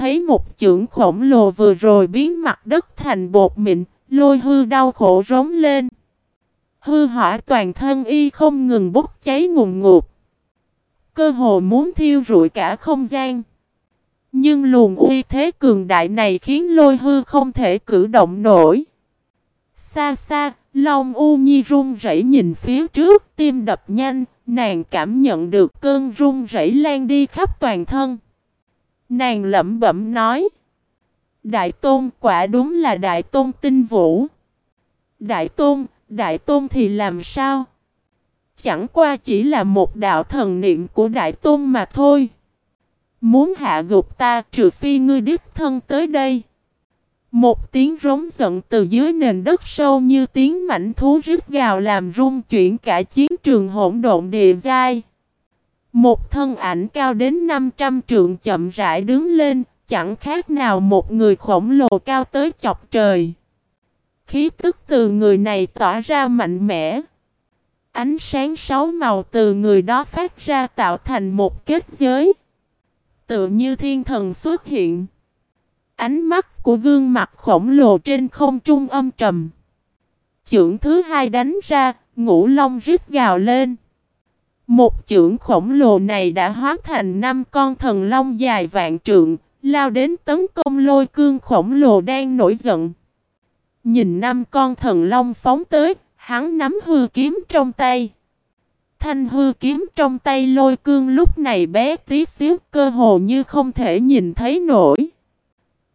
thấy một chưởng khổng lồ vừa rồi biến mặt đất thành bột mịn, lôi hư đau khổ rống lên. Hư hỏa toàn thân y không ngừng bốc cháy ngùng ngụt. Cơ hồ muốn thiêu rụi cả không gian. Nhưng luồng uy thế cường đại này khiến lôi hư không thể cử động nổi. Xa xa, Long U Nhi run rẩy nhìn phía trước, tim đập nhanh, nàng cảm nhận được cơn run rẩy lan đi khắp toàn thân. Nàng lẩm bẩm nói. Đại Tôn quả đúng là Đại Tôn tinh vũ. Đại Tôn, Đại Tôn thì làm sao? Chẳng qua chỉ là một đạo thần niệm của Đại Tôn mà thôi. Muốn hạ gục ta trừ phi ngươi đích thân tới đây. Một tiếng rống giận từ dưới nền đất sâu như tiếng mảnh thú rít gào làm rung chuyển cả chiến trường hỗn độn địa giai. Một thân ảnh cao đến 500 trượng chậm rãi đứng lên, chẳng khác nào một người khổng lồ cao tới chọc trời. Khí tức từ người này tỏa ra mạnh mẽ. Ánh sáng sáu màu từ người đó phát ra tạo thành một kết giới. Tựa như thiên thần xuất hiện. Ánh mắt của gương mặt khổng lồ trên không trung âm trầm. Chưởng thứ hai đánh ra, ngũ long rít gào lên. Một chưởng khổng lồ này đã hóa thành năm con thần long dài vạn trượng, lao đến tấn công lôi cương khổng lồ đang nổi giận. Nhìn năm con thần long phóng tới, hắn nắm hư kiếm trong tay. Thanh hư kiếm trong tay lôi cương lúc này bé tí xíu cơ hồ như không thể nhìn thấy nổi.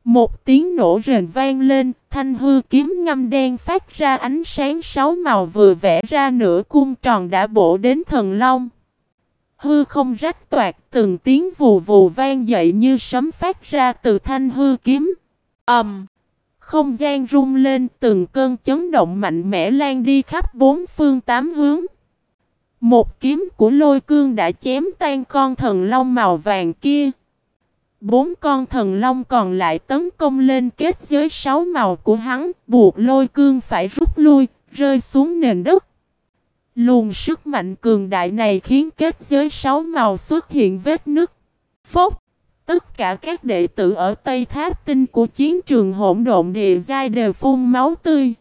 Một tiếng nổ rền vang lên, thanh hư kiếm ngâm đen phát ra ánh sáng sáu màu vừa vẽ ra nửa cung tròn đã bổ đến thần long. Hư không rách toạc từng tiếng vù vù vang dậy như sấm phát ra từ thanh hư kiếm. ầm, um, Không gian rung lên từng cơn chấn động mạnh mẽ lan đi khắp bốn phương tám hướng. Một kiếm của lôi cương đã chém tan con thần long màu vàng kia. Bốn con thần long còn lại tấn công lên kết giới sáu màu của hắn, buộc lôi cương phải rút lui, rơi xuống nền đất. Luồng sức mạnh cường đại này khiến kết giới sáu màu xuất hiện vết nứt. Phốc! Tất cả các đệ tử ở Tây Tháp Tinh của chiến trường hỗn độn địa giai đều phun máu tươi.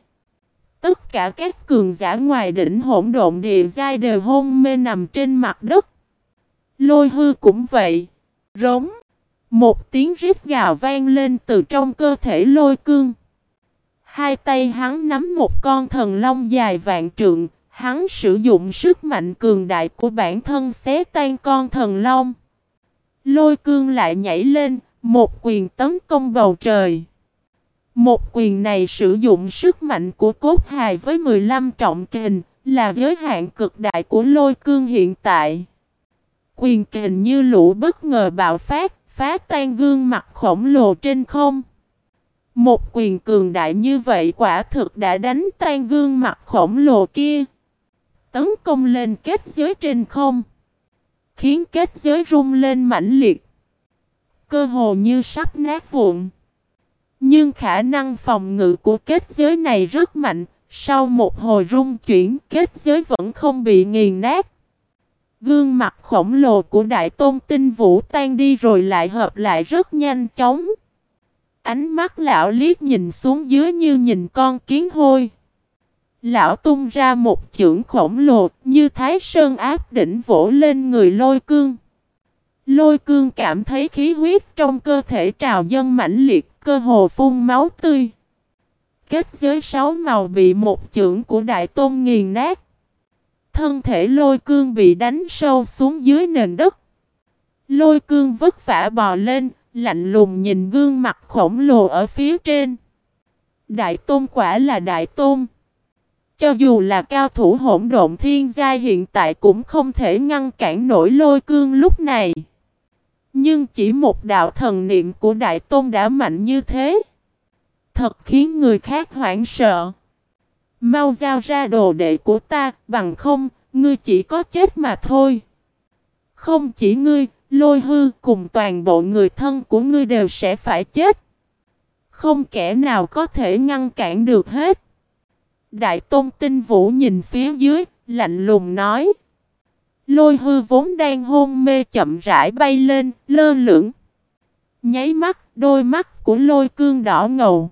Tất cả các cường giả ngoài đỉnh hỗn độn địa giai đều hôn mê nằm trên mặt đất. Lôi hư cũng vậy. Rống. Một tiếng rít gào vang lên từ trong cơ thể lôi cương. Hai tay hắn nắm một con thần long dài vạn trượng, hắn sử dụng sức mạnh cường đại của bản thân xé tan con thần long. Lôi cương lại nhảy lên, một quyền tấn công bầu trời. Một quyền này sử dụng sức mạnh của cốt hài với 15 trọng kình, là giới hạn cực đại của lôi cương hiện tại. Quyền kình như lũ bất ngờ bạo phát, phá tan gương mặt khổng lồ trên không. Một quyền cường đại như vậy quả thực đã đánh tan gương mặt khổng lồ kia. Tấn công lên kết giới trên không. Khiến kết giới rung lên mãnh liệt. Cơ hồ như sắp nát vụn. Nhưng khả năng phòng ngự của kết giới này rất mạnh. Sau một hồi rung chuyển, kết giới vẫn không bị nghiền nát. Gương mặt khổng lồ của Đại Tôn Tinh Vũ tan đi rồi lại hợp lại rất nhanh chóng. Ánh mắt lão liếc nhìn xuống dưới như nhìn con kiến hôi. Lão tung ra một chưởng khổng lồ như thái sơn áp đỉnh vỗ lên người lôi cương. Lôi cương cảm thấy khí huyết trong cơ thể trào dân mãnh liệt, cơ hồ phun máu tươi. Kết giới sáu màu bị một chưởng của đại tôn nghiền nát. Thân thể lôi cương bị đánh sâu xuống dưới nền đất. Lôi cương vất vả bò lên, lạnh lùng nhìn gương mặt khổng lồ ở phía trên. Đại tôn quả là đại tôn. Cho dù là cao thủ hỗn độn thiên giai hiện tại cũng không thể ngăn cản nổi lôi cương lúc này. Nhưng chỉ một đạo thần niệm của Đại Tôn đã mạnh như thế. Thật khiến người khác hoảng sợ. Mau giao ra đồ đệ của ta, bằng không, ngươi chỉ có chết mà thôi. Không chỉ ngươi, lôi hư cùng toàn bộ người thân của ngươi đều sẽ phải chết. Không kẻ nào có thể ngăn cản được hết. Đại Tôn Tinh Vũ nhìn phía dưới, lạnh lùng nói. Lôi hư vốn đang hôn mê chậm rãi bay lên, lơ lửng. Nháy mắt, đôi mắt của lôi cương đỏ ngầu.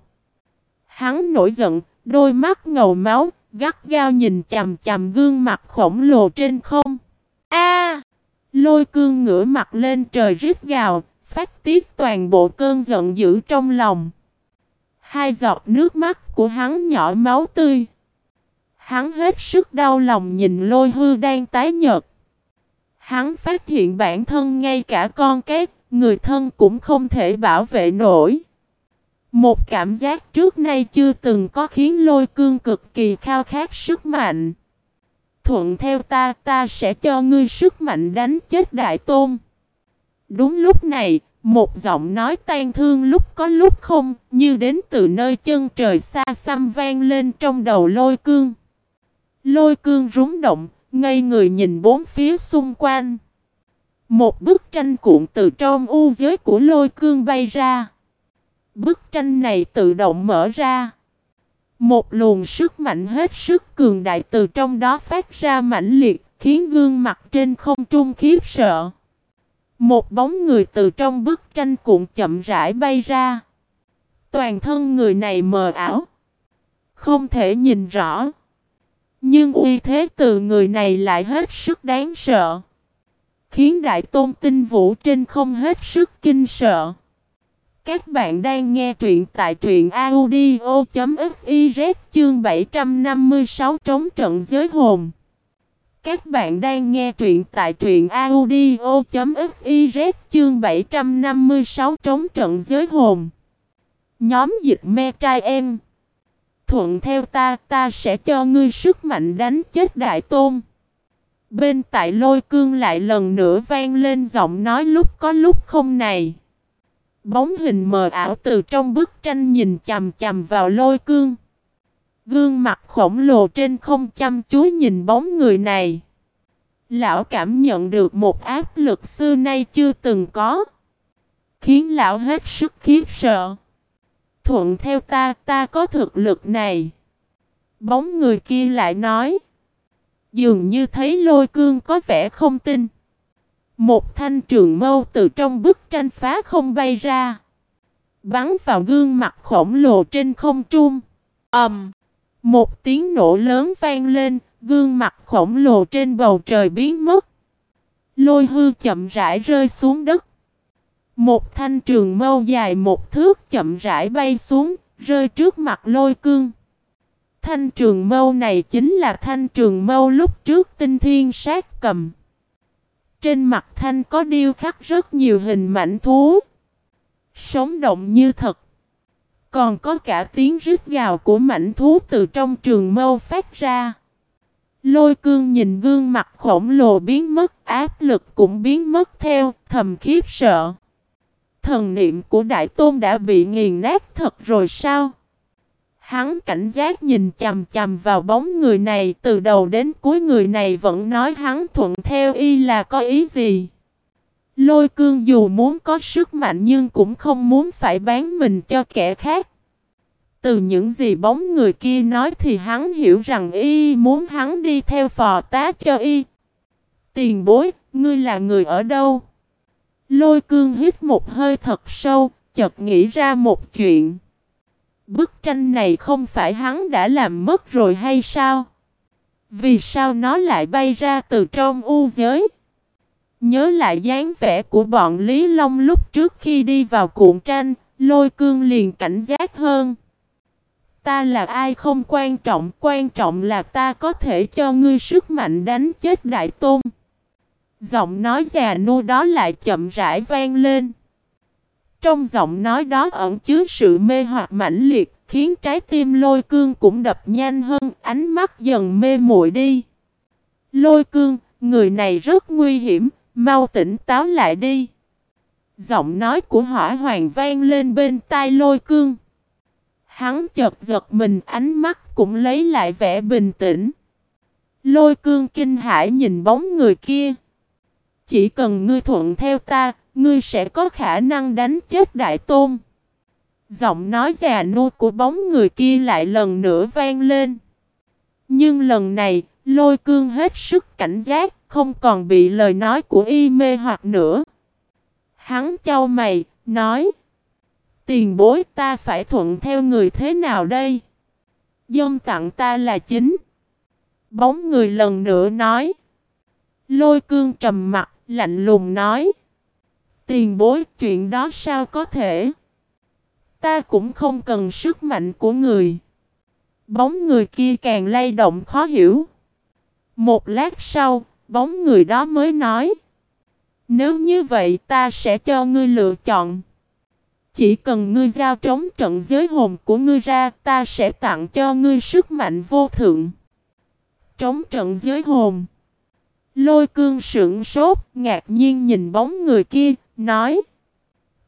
Hắn nổi giận, đôi mắt ngầu máu, gắt gao nhìn chằm chằm gương mặt khổng lồ trên không. A! lôi cương ngửa mặt lên trời rít gào, phát tiết toàn bộ cơn giận dữ trong lòng. Hai giọt nước mắt của hắn nhỏ máu tươi. Hắn hết sức đau lòng nhìn lôi hư đang tái nhợt. Hắn phát hiện bản thân ngay cả con cái, người thân cũng không thể bảo vệ nổi. Một cảm giác trước nay chưa từng có khiến lôi cương cực kỳ khao khát sức mạnh. Thuận theo ta, ta sẽ cho ngươi sức mạnh đánh chết đại tôn. Đúng lúc này, một giọng nói tan thương lúc có lúc không, như đến từ nơi chân trời xa xăm vang lên trong đầu lôi cương. Lôi cương rúng động, ngây người nhìn bốn phía xung quanh. Một bức tranh cuộn từ trong u giới của lôi cương bay ra. Bức tranh này tự động mở ra. Một luồng sức mạnh hết sức cường đại từ trong đó phát ra mãnh liệt, khiến gương mặt trên không trung khiếp sợ. Một bóng người từ trong bức tranh cuộn chậm rãi bay ra. Toàn thân người này mờ ảo. Không thể nhìn rõ. Nhưng uy thế từ người này lại hết sức đáng sợ. Khiến đại tôn tinh vũ trên không hết sức kinh sợ. Các bạn đang nghe truyện tại truyện audio.fiz chương 756 trống trận giới hồn. Các bạn đang nghe truyện tại truyện audio.fiz chương 756 trống trận giới hồn. Nhóm dịch me trai em. Thuận theo ta, ta sẽ cho ngươi sức mạnh đánh chết đại tôn. Bên tại lôi cương lại lần nữa vang lên giọng nói lúc có lúc không này. Bóng hình mờ ảo từ trong bức tranh nhìn chằm chằm vào lôi cương. Gương mặt khổng lồ trên không chăm chú nhìn bóng người này. Lão cảm nhận được một áp lực xưa nay chưa từng có. Khiến lão hết sức khiếp sợ. Thuận theo ta, ta có thực lực này. Bóng người kia lại nói. Dường như thấy lôi cương có vẻ không tin. Một thanh trường mâu từ trong bức tranh phá không bay ra. Bắn vào gương mặt khổng lồ trên không trung. ầm, um, Một tiếng nổ lớn vang lên, gương mặt khổng lồ trên bầu trời biến mất. Lôi hư chậm rãi rơi xuống đất. Một thanh trường mâu dài một thước chậm rãi bay xuống, rơi trước mặt lôi cương. Thanh trường mâu này chính là thanh trường mâu lúc trước tinh thiên sát cầm. Trên mặt thanh có điêu khắc rất nhiều hình mảnh thú. Sống động như thật. Còn có cả tiếng rít gào của mảnh thú từ trong trường mâu phát ra. Lôi cương nhìn gương mặt khổng lồ biến mất, áp lực cũng biến mất theo, thầm khiếp sợ. Thần niệm của Đại Tôn đã bị nghiền nát thật rồi sao? Hắn cảnh giác nhìn chằm chằm vào bóng người này từ đầu đến cuối người này vẫn nói hắn thuận theo y là có ý gì. Lôi cương dù muốn có sức mạnh nhưng cũng không muốn phải bán mình cho kẻ khác. Từ những gì bóng người kia nói thì hắn hiểu rằng y muốn hắn đi theo phò tá cho y. Tiền bối, ngươi là người ở đâu? Lôi cương hít một hơi thật sâu, chợt nghĩ ra một chuyện. Bức tranh này không phải hắn đã làm mất rồi hay sao? Vì sao nó lại bay ra từ trong u giới? Nhớ lại dáng vẻ của bọn Lý Long lúc trước khi đi vào cuộn tranh, lôi cương liền cảnh giác hơn. Ta là ai không quan trọng, quan trọng là ta có thể cho ngươi sức mạnh đánh chết đại tôn. Giọng nói già nua đó lại chậm rãi vang lên. Trong giọng nói đó ẩn chứa sự mê hoặc mãnh liệt, khiến trái tim lôi cương cũng đập nhanh hơn, ánh mắt dần mê muội đi. Lôi cương, người này rất nguy hiểm, mau tỉnh táo lại đi. Giọng nói của hỏa hoàng vang lên bên tai lôi cương. Hắn chợt giật mình ánh mắt cũng lấy lại vẻ bình tĩnh. Lôi cương kinh hãi nhìn bóng người kia. Chỉ cần ngươi thuận theo ta, ngươi sẽ có khả năng đánh chết đại tôn. Giọng nói già nua của bóng người kia lại lần nữa vang lên. Nhưng lần này, lôi cương hết sức cảnh giác, không còn bị lời nói của y mê hoặc nữa. Hắn trao mày, nói Tiền bối ta phải thuận theo người thế nào đây? Dâm tặng ta là chính. Bóng người lần nữa nói. Lôi cương trầm mặt, lạnh lùng nói. Tiền bối chuyện đó sao có thể? Ta cũng không cần sức mạnh của người. Bóng người kia càng lay động khó hiểu. Một lát sau, bóng người đó mới nói. Nếu như vậy ta sẽ cho ngươi lựa chọn. Chỉ cần ngươi giao trống trận giới hồn của ngươi ra, ta sẽ tặng cho ngươi sức mạnh vô thượng. Trống trận giới hồn. Lôi cương sững sốt, ngạc nhiên nhìn bóng người kia, nói.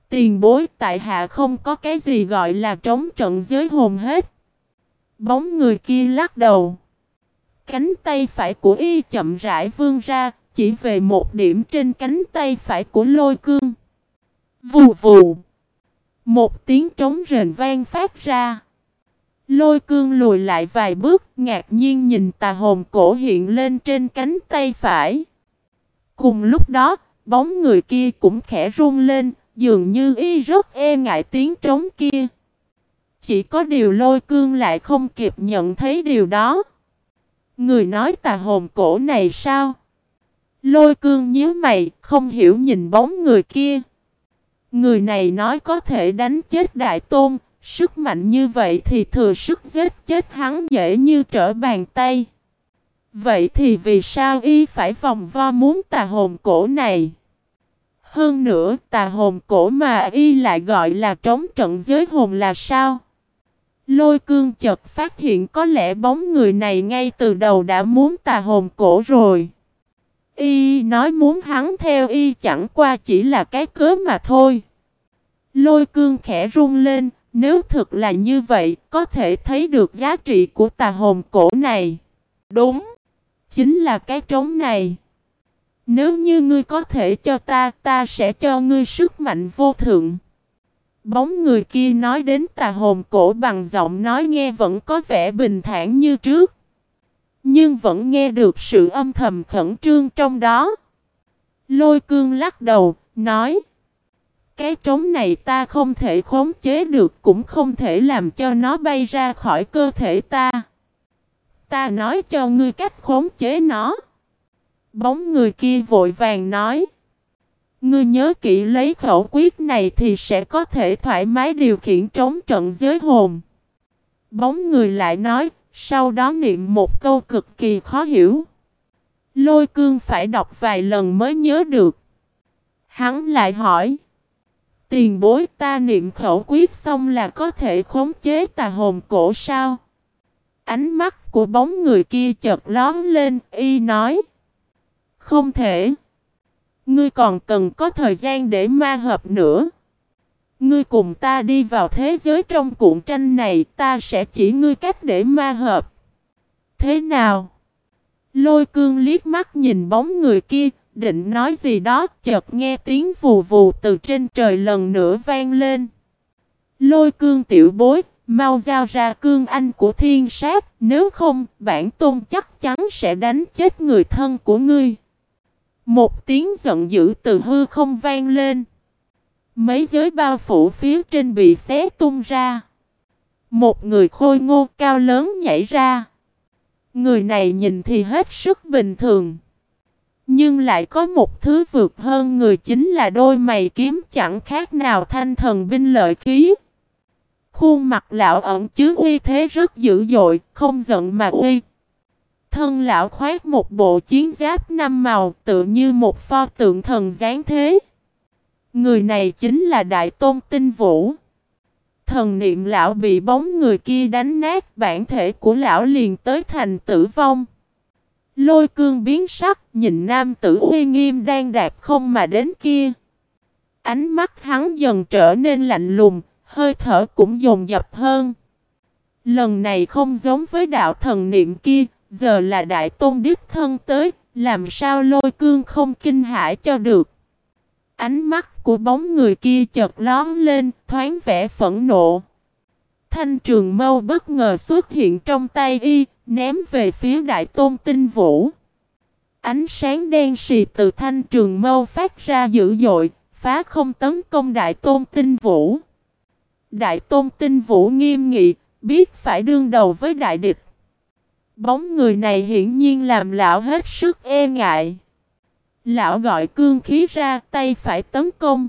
Tiền bối tại hạ không có cái gì gọi là trống trận giới hồn hết. Bóng người kia lắc đầu. Cánh tay phải của y chậm rãi vươn ra, chỉ về một điểm trên cánh tay phải của lôi cương. Vù vù. Một tiếng trống rền vang phát ra. Lôi cương lùi lại vài bước, ngạc nhiên nhìn tà hồn cổ hiện lên trên cánh tay phải. Cùng lúc đó, bóng người kia cũng khẽ run lên, dường như y rất e ngại tiếng trống kia. Chỉ có điều lôi cương lại không kịp nhận thấy điều đó. Người nói tà hồn cổ này sao? Lôi cương nhíu mày, không hiểu nhìn bóng người kia. Người này nói có thể đánh chết đại tôn, sức mạnh như vậy thì thừa sức giết chết hắn dễ như trở bàn tay. Vậy thì vì sao y phải vòng vo muốn tà hồn cổ này? Hơn nữa tà hồn cổ mà y lại gọi là trống trận giới hồn là sao? Lôi cương chợt phát hiện có lẽ bóng người này ngay từ đầu đã muốn tà hồn cổ rồi. Y nói muốn hắn theo y chẳng qua chỉ là cái cớ mà thôi. Lôi cương khẽ run lên, nếu thực là như vậy, có thể thấy được giá trị của tà hồn cổ này. Đúng, chính là cái trống này. Nếu như ngươi có thể cho ta, ta sẽ cho ngươi sức mạnh vô thượng. Bóng người kia nói đến tà hồn cổ bằng giọng nói nghe vẫn có vẻ bình thản như trước. Nhưng vẫn nghe được sự âm thầm khẩn trương trong đó. Lôi cương lắc đầu, nói. Cái trống này ta không thể khống chế được cũng không thể làm cho nó bay ra khỏi cơ thể ta. Ta nói cho ngươi cách khống chế nó. Bóng người kia vội vàng nói. Ngươi nhớ kỹ lấy khẩu quyết này thì sẽ có thể thoải mái điều khiển trống trận giới hồn. Bóng người lại nói, sau đó niệm một câu cực kỳ khó hiểu. Lôi cương phải đọc vài lần mới nhớ được. Hắn lại hỏi. Tiền bối ta niệm khẩu quyết xong là có thể khống chế tà hồn cổ sao? Ánh mắt của bóng người kia chợt lón lên, y nói. Không thể. Ngươi còn cần có thời gian để ma hợp nữa. Ngươi cùng ta đi vào thế giới trong cuộn tranh này, ta sẽ chỉ ngươi cách để ma hợp. Thế nào? Lôi cương liếc mắt nhìn bóng người kia, định nói gì đó, chợt nghe tiếng vù vù từ trên trời lần nữa vang lên. Lôi cương tiểu bối, mau giao ra cương anh của thiên sát, nếu không, bản tôn chắc chắn sẽ đánh chết người thân của ngươi. Một tiếng giận dữ từ hư không vang lên. Mấy giới bao phủ phía trên bị xé tung ra. Một người khôi ngô cao lớn nhảy ra. Người này nhìn thì hết sức bình thường. Nhưng lại có một thứ vượt hơn người chính là đôi mày kiếm chẳng khác nào thanh thần binh lợi khí. Khuôn mặt lão ẩn chứa uy thế rất dữ dội, không giận mà uy. Thân lão khoác một bộ chiến giáp năm màu tự như một pho tượng thần giáng thế. Người này chính là Đại Tôn Tinh Vũ. Thần niệm lão bị bóng người kia đánh nát bản thể của lão liền tới thành tử vong. Lôi cương biến sắc, nhìn nam tử uy nghiêm đang đạp không mà đến kia. Ánh mắt hắn dần trở nên lạnh lùng, hơi thở cũng dồn dập hơn. Lần này không giống với đạo thần niệm kia, giờ là đại tôn đích thân tới, làm sao lôi cương không kinh hãi cho được. Ánh mắt của bóng người kia chợt lón lên, thoáng vẻ phẫn nộ. Thanh trường mâu bất ngờ xuất hiện trong tay y, ném về phía đại tôn tinh vũ. Ánh sáng đen xì từ thanh trường mâu phát ra dữ dội, phá không tấn công Đại Tôn Tinh Vũ. Đại Tôn Tinh Vũ nghiêm nghị, biết phải đương đầu với đại địch. Bóng người này hiển nhiên làm lão hết sức e ngại. Lão gọi cương khí ra tay phải tấn công.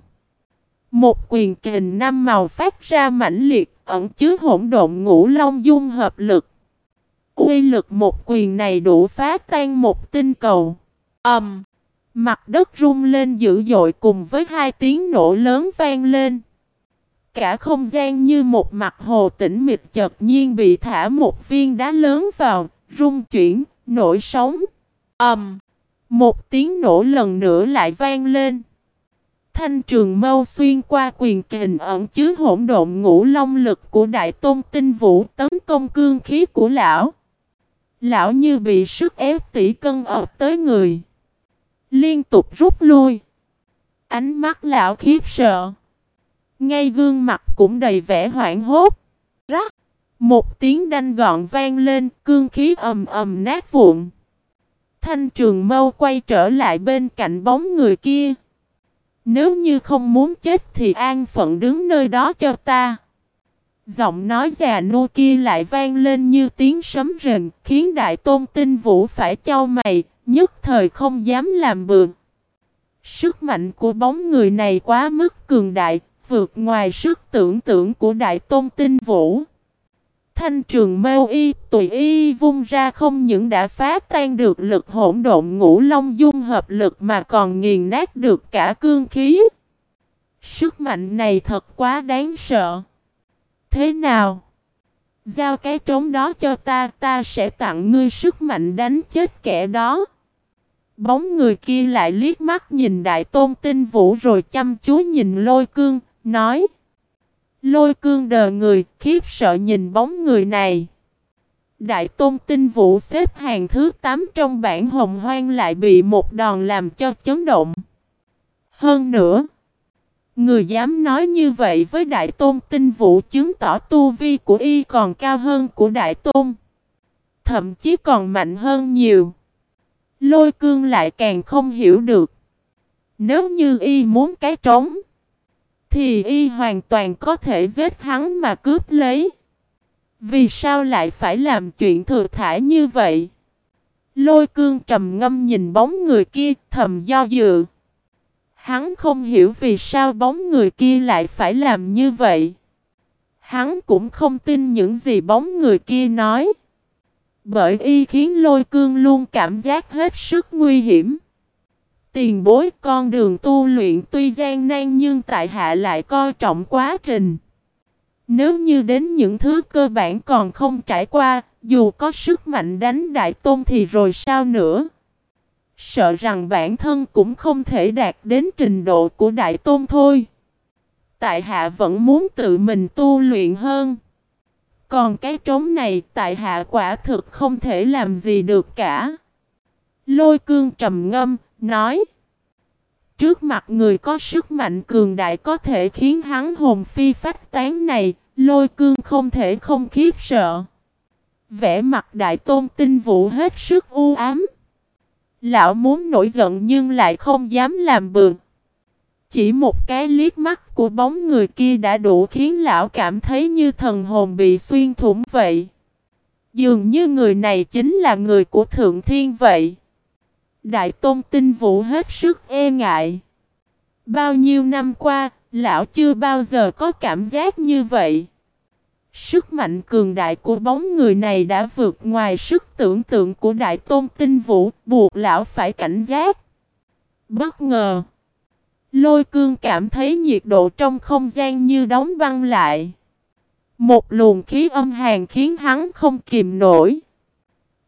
Một quyền kình năm màu phát ra mãnh liệt, ẩn chứa hỗn độn ngũ long dung hợp lực. Uy lực một quyền này đủ phá tan một tinh cầu. ầm, um, mặt đất rung lên dữ dội cùng với hai tiếng nổ lớn vang lên. Cả không gian như một mặt hồ tĩnh mịch chợt nhiên bị thả một viên đá lớn vào, rung chuyển, nổi sóng. ầm, um, một tiếng nổ lần nữa lại vang lên. Thanh trường mâu xuyên qua quyền kình ẩn chứa hỗn độn ngũ long lực của đại tôn tinh vũ tấn công cương khí của lão. Lão như bị sức ép tỷ cân ập tới người. Liên tục rút lui. Ánh mắt lão khiếp sợ. Ngay gương mặt cũng đầy vẻ hoảng hốt. Rắc. Một tiếng đanh gọn vang lên, cương khí ầm ầm nát vụn. Thanh trường mâu quay trở lại bên cạnh bóng người kia. Nếu như không muốn chết thì an phận đứng nơi đó cho ta. Giọng nói già nua kia lại vang lên như tiếng sấm rền, khiến đại tôn tinh vũ phải trao mày, nhất thời không dám làm bường. Sức mạnh của bóng người này quá mức cường đại, vượt ngoài sức tưởng tượng của đại tôn tinh vũ. Thanh trường mêu y tùy y vung ra không những đã phá tan được lực hỗn độn ngũ long dung hợp lực mà còn nghiền nát được cả cương khí. Sức mạnh này thật quá đáng sợ. Thế nào? Giao cái trống đó cho ta, ta sẽ tặng ngươi sức mạnh đánh chết kẻ đó. Bóng người kia lại liếc mắt nhìn đại tôn tinh vũ rồi chăm chú nhìn lôi cương, nói. Lôi cương đờ người, khiếp sợ nhìn bóng người này. Đại tôn tinh vũ xếp hàng thứ 8 trong bản hồng hoang lại bị một đòn làm cho chấn động. Hơn nữa, người dám nói như vậy với đại tôn tinh vũ chứng tỏ tu vi của y còn cao hơn của đại tôn. Thậm chí còn mạnh hơn nhiều. Lôi cương lại càng không hiểu được. Nếu như y muốn cái trống thì y hoàn toàn có thể giết hắn mà cướp lấy. Vì sao lại phải làm chuyện thừa thải như vậy? Lôi cương trầm ngâm nhìn bóng người kia, thầm do dự. Hắn không hiểu vì sao bóng người kia lại phải làm như vậy. Hắn cũng không tin những gì bóng người kia nói. Bởi y khiến lôi cương luôn cảm giác hết sức nguy hiểm. Tiền bối con đường tu luyện tuy gian nan nhưng tại hạ lại coi trọng quá trình. Nếu như đến những thứ cơ bản còn không trải qua, dù có sức mạnh đánh đại tôn thì rồi sao nữa? Sợ rằng bản thân cũng không thể đạt đến trình độ của đại tôn thôi. Tại hạ vẫn muốn tự mình tu luyện hơn. Còn cái trống này tại hạ quả thực không thể làm gì được cả. Lôi cương trầm ngâm, nói. Trước mặt người có sức mạnh cường đại có thể khiến hắn hồn phi phách tán này, lôi cương không thể không khiếp sợ. Vẽ mặt đại tôn tinh vũ hết sức u ám. Lão muốn nổi giận nhưng lại không dám làm bừa. Chỉ một cái liếc mắt của bóng người kia đã đủ khiến lão cảm thấy như thần hồn bị xuyên thủng vậy. Dường như người này chính là người của Thượng Thiên vậy. Đại Tôn Tinh Vũ hết sức e ngại. Bao nhiêu năm qua, lão chưa bao giờ có cảm giác như vậy. Sức mạnh cường đại của bóng người này đã vượt ngoài sức tưởng tượng của Đại Tôn Tinh Vũ, buộc lão phải cảnh giác. Bất ngờ, lôi cương cảm thấy nhiệt độ trong không gian như đóng băng lại. Một luồng khí âm hàn khiến hắn không kìm nổi.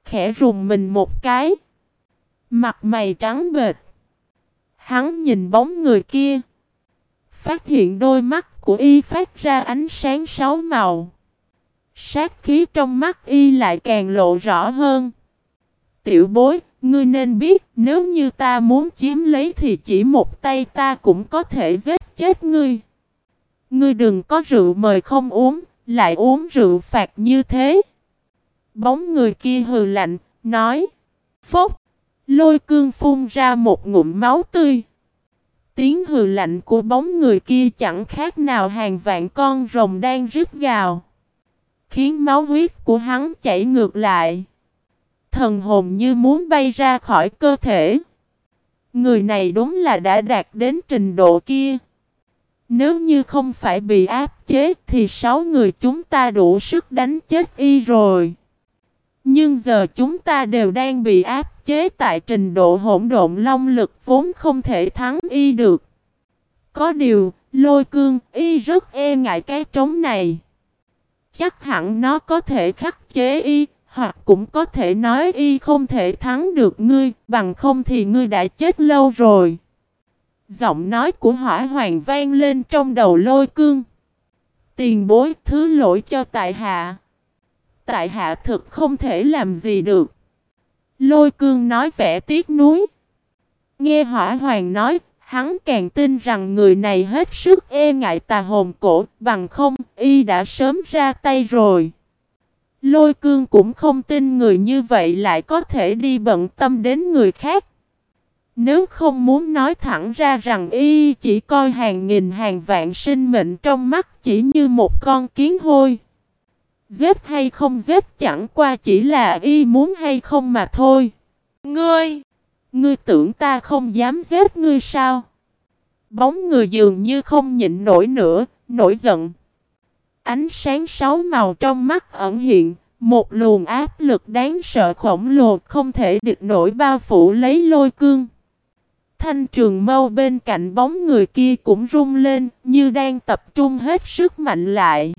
Khẽ rùng mình một cái. Mặt mày trắng bệt. Hắn nhìn bóng người kia. Phát hiện đôi mắt của y phát ra ánh sáng sáu màu. Sát khí trong mắt y lại càng lộ rõ hơn. Tiểu bối, ngươi nên biết nếu như ta muốn chiếm lấy thì chỉ một tay ta cũng có thể giết chết ngươi. Ngươi đừng có rượu mời không uống, lại uống rượu phạt như thế. Bóng người kia hừ lạnh, nói. Phốc, lôi cương phun ra một ngụm máu tươi. tiếng hừ lạnh của bóng người kia chẳng khác nào hàng vạn con rồng đang rít gào. Khiến máu huyết của hắn chảy ngược lại. Thần hồn như muốn bay ra khỏi cơ thể. Người này đúng là đã đạt đến trình độ kia. Nếu như không phải bị áp chế thì sáu người chúng ta đủ sức đánh chết y rồi. Nhưng giờ chúng ta đều đang bị áp chế tại trình độ hỗn độn long lực vốn không thể thắng y được. Có điều, lôi cương, y rất e ngại cái trống này. Chắc hẳn nó có thể khắc chế y, hoặc cũng có thể nói y không thể thắng được ngươi, bằng không thì ngươi đã chết lâu rồi. Giọng nói của hỏa hoàng vang lên trong đầu lôi cương. Tiền bối thứ lỗi cho tại hạ. Tại hạ thực không thể làm gì được. Lôi cương nói vẻ tiếc nuối. Nghe hỏa hoàng nói, hắn càng tin rằng người này hết sức e ngại tà hồn cổ, bằng không, y đã sớm ra tay rồi. Lôi cương cũng không tin người như vậy lại có thể đi bận tâm đến người khác. Nếu không muốn nói thẳng ra rằng y chỉ coi hàng nghìn hàng vạn sinh mệnh trong mắt chỉ như một con kiến hôi. Giết hay không giết chẳng qua chỉ là y muốn hay không mà thôi. Ngươi! Ngươi tưởng ta không dám giết ngươi sao? Bóng người dường như không nhịn nổi nữa, nổi giận. Ánh sáng sáu màu trong mắt ẩn hiện, một luồng áp lực đáng sợ khổng lồ không thể địch nổi bao phủ lấy lôi cương. Thanh trường mâu bên cạnh bóng người kia cũng rung lên như đang tập trung hết sức mạnh lại.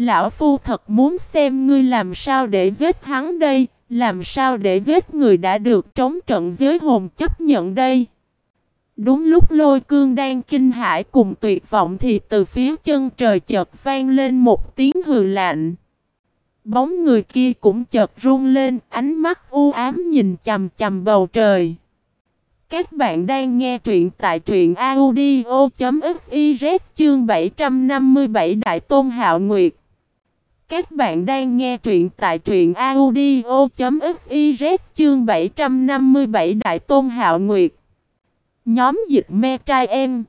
Lão Phu thật muốn xem ngươi làm sao để giết hắn đây, làm sao để giết người đã được trống trận giới hồn chấp nhận đây. Đúng lúc lôi cương đang kinh hãi cùng tuyệt vọng thì từ phía chân trời chợt vang lên một tiếng hừ lạnh. Bóng người kia cũng chợt run lên, ánh mắt u ám nhìn chầm chầm bầu trời. Các bạn đang nghe truyện tại truyện audio.fiz chương 757 Đại Tôn Hạo Nguyệt. Các bạn đang nghe truyện tại truyện audio.fiz chương 757 Đại Tôn Hạo Nguyệt. Nhóm dịch me trai em.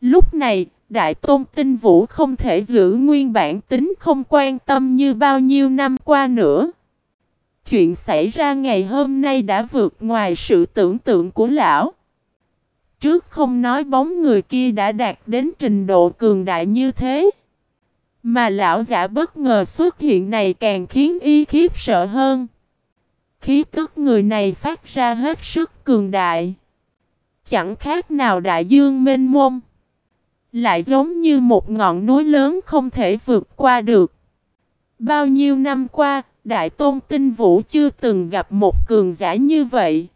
Lúc này, Đại Tôn Tinh Vũ không thể giữ nguyên bản tính không quan tâm như bao nhiêu năm qua nữa. Chuyện xảy ra ngày hôm nay đã vượt ngoài sự tưởng tượng của lão. Trước không nói bóng người kia đã đạt đến trình độ cường đại như thế. Mà lão giả bất ngờ xuất hiện này càng khiến y khiếp sợ hơn. Khí tức người này phát ra hết sức cường đại. Chẳng khác nào đại dương mênh mông. Lại giống như một ngọn núi lớn không thể vượt qua được. Bao nhiêu năm qua, Đại Tôn Tinh Vũ chưa từng gặp một cường giả như vậy.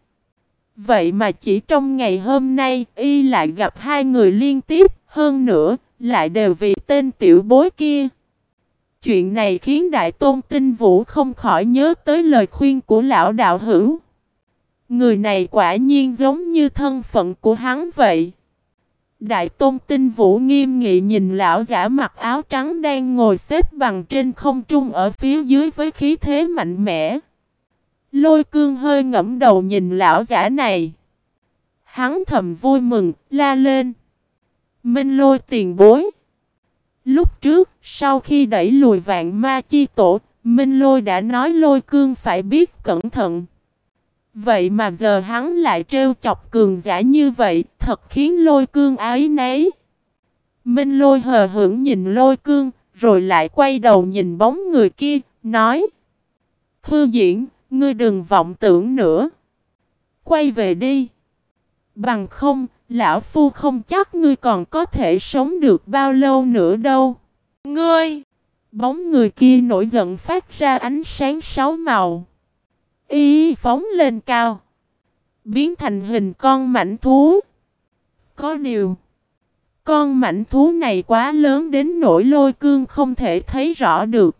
Vậy mà chỉ trong ngày hôm nay, y lại gặp hai người liên tiếp, hơn nữa, lại đều vì tên tiểu bối kia. Chuyện này khiến Đại Tôn Tinh Vũ không khỏi nhớ tới lời khuyên của lão đạo hữu. Người này quả nhiên giống như thân phận của hắn vậy. Đại Tôn Tinh Vũ nghiêm nghị nhìn lão giả mặc áo trắng đang ngồi xếp bằng trên không trung ở phía dưới với khí thế mạnh mẽ. Lôi cương hơi ngẫm đầu nhìn lão giả này. Hắn thầm vui mừng, la lên. Minh lôi tiền bối. Lúc trước, sau khi đẩy lùi vạn ma chi tổ, Minh lôi đã nói lôi cương phải biết cẩn thận. Vậy mà giờ hắn lại trêu chọc cường giả như vậy, thật khiến lôi cương ái nấy. Minh lôi hờ hững nhìn lôi cương, rồi lại quay đầu nhìn bóng người kia, nói Thư diễn, ngươi đừng vọng tưởng nữa. Quay về đi. Bằng không, lão phu không chắc ngươi còn có thể sống được bao lâu nữa đâu. Ngươi! Bóng người kia nổi giận phát ra ánh sáng sáu màu. Y phóng lên cao. Biến thành hình con mảnh thú. Có điều. Con mảnh thú này quá lớn đến nỗi lôi cương không thể thấy rõ được.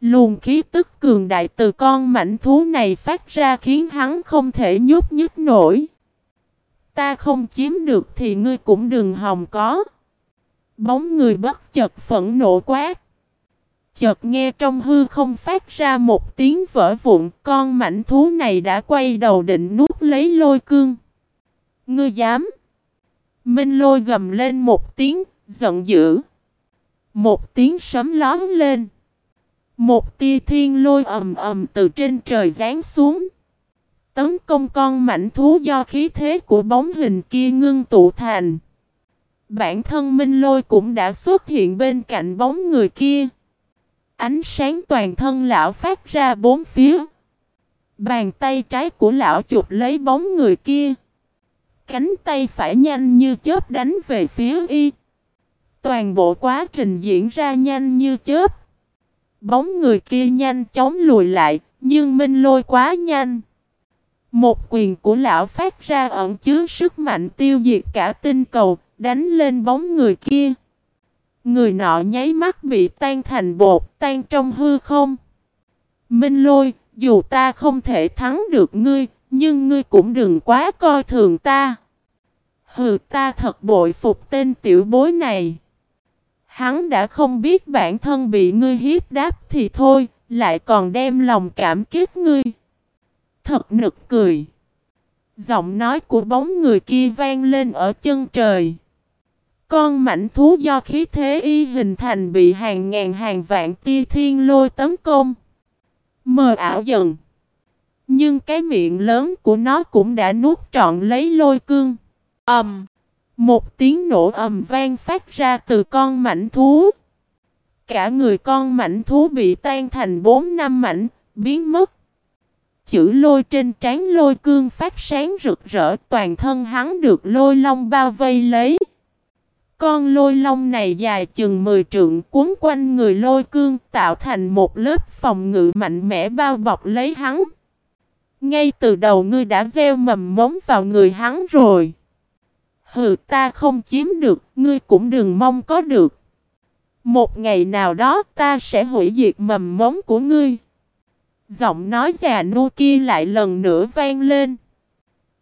Luồng khí tức cường đại từ con mảnh thú này phát ra khiến hắn không thể nhúc nhích nổi. Ta không chiếm được thì ngươi cũng đừng hòng có. Bóng người bất chợt phẫn nộ quát. Chợt nghe trong hư không phát ra một tiếng vỡ vụn, con mảnh thú này đã quay đầu định nuốt lấy lôi cương. Ngươi dám? Minh lôi gầm lên một tiếng, giận dữ. Một tiếng sấm lóm lên. Một tia thiên lôi ầm ầm từ trên trời giáng xuống. Tấn công con mảnh thú do khí thế của bóng hình kia ngưng tụ thành. Bản thân Minh Lôi cũng đã xuất hiện bên cạnh bóng người kia. Ánh sáng toàn thân lão phát ra bốn phía. Bàn tay trái của lão chụp lấy bóng người kia. Cánh tay phải nhanh như chớp đánh về phía y. Toàn bộ quá trình diễn ra nhanh như chớp. Bóng người kia nhanh chóng lùi lại, nhưng Minh Lôi quá nhanh. Một quyền của lão phát ra ẩn chứa sức mạnh tiêu diệt cả tinh cầu, đánh lên bóng người kia. Người nọ nháy mắt bị tan thành bột, tan trong hư không. Minh lôi, dù ta không thể thắng được ngươi, nhưng ngươi cũng đừng quá coi thường ta. Hừ ta thật bội phục tên tiểu bối này. Hắn đã không biết bản thân bị ngươi hiếp đáp thì thôi, lại còn đem lòng cảm kích ngươi. Thật nực cười. Giọng nói của bóng người kia vang lên ở chân trời. Con mảnh thú do khí thế y hình thành bị hàng ngàn hàng vạn tia thiên lôi tấn công. Mờ ảo dần. Nhưng cái miệng lớn của nó cũng đã nuốt trọn lấy lôi cương. Ầm. Um, một tiếng nổ ầm vang phát ra từ con mảnh thú. Cả người con mảnh thú bị tan thành bốn năm mảnh, biến mất. Chữ lôi trên trán lôi cương phát sáng rực rỡ toàn thân hắn được lôi long bao vây lấy. Con lôi long này dài chừng 10 trượng cuốn quanh người lôi cương tạo thành một lớp phòng ngự mạnh mẽ bao bọc lấy hắn. Ngay từ đầu ngươi đã gieo mầm móng vào người hắn rồi. Hừ ta không chiếm được, ngươi cũng đừng mong có được. Một ngày nào đó ta sẽ hủy diệt mầm móng của ngươi. Giọng nói già nua kia lại lần nữa vang lên.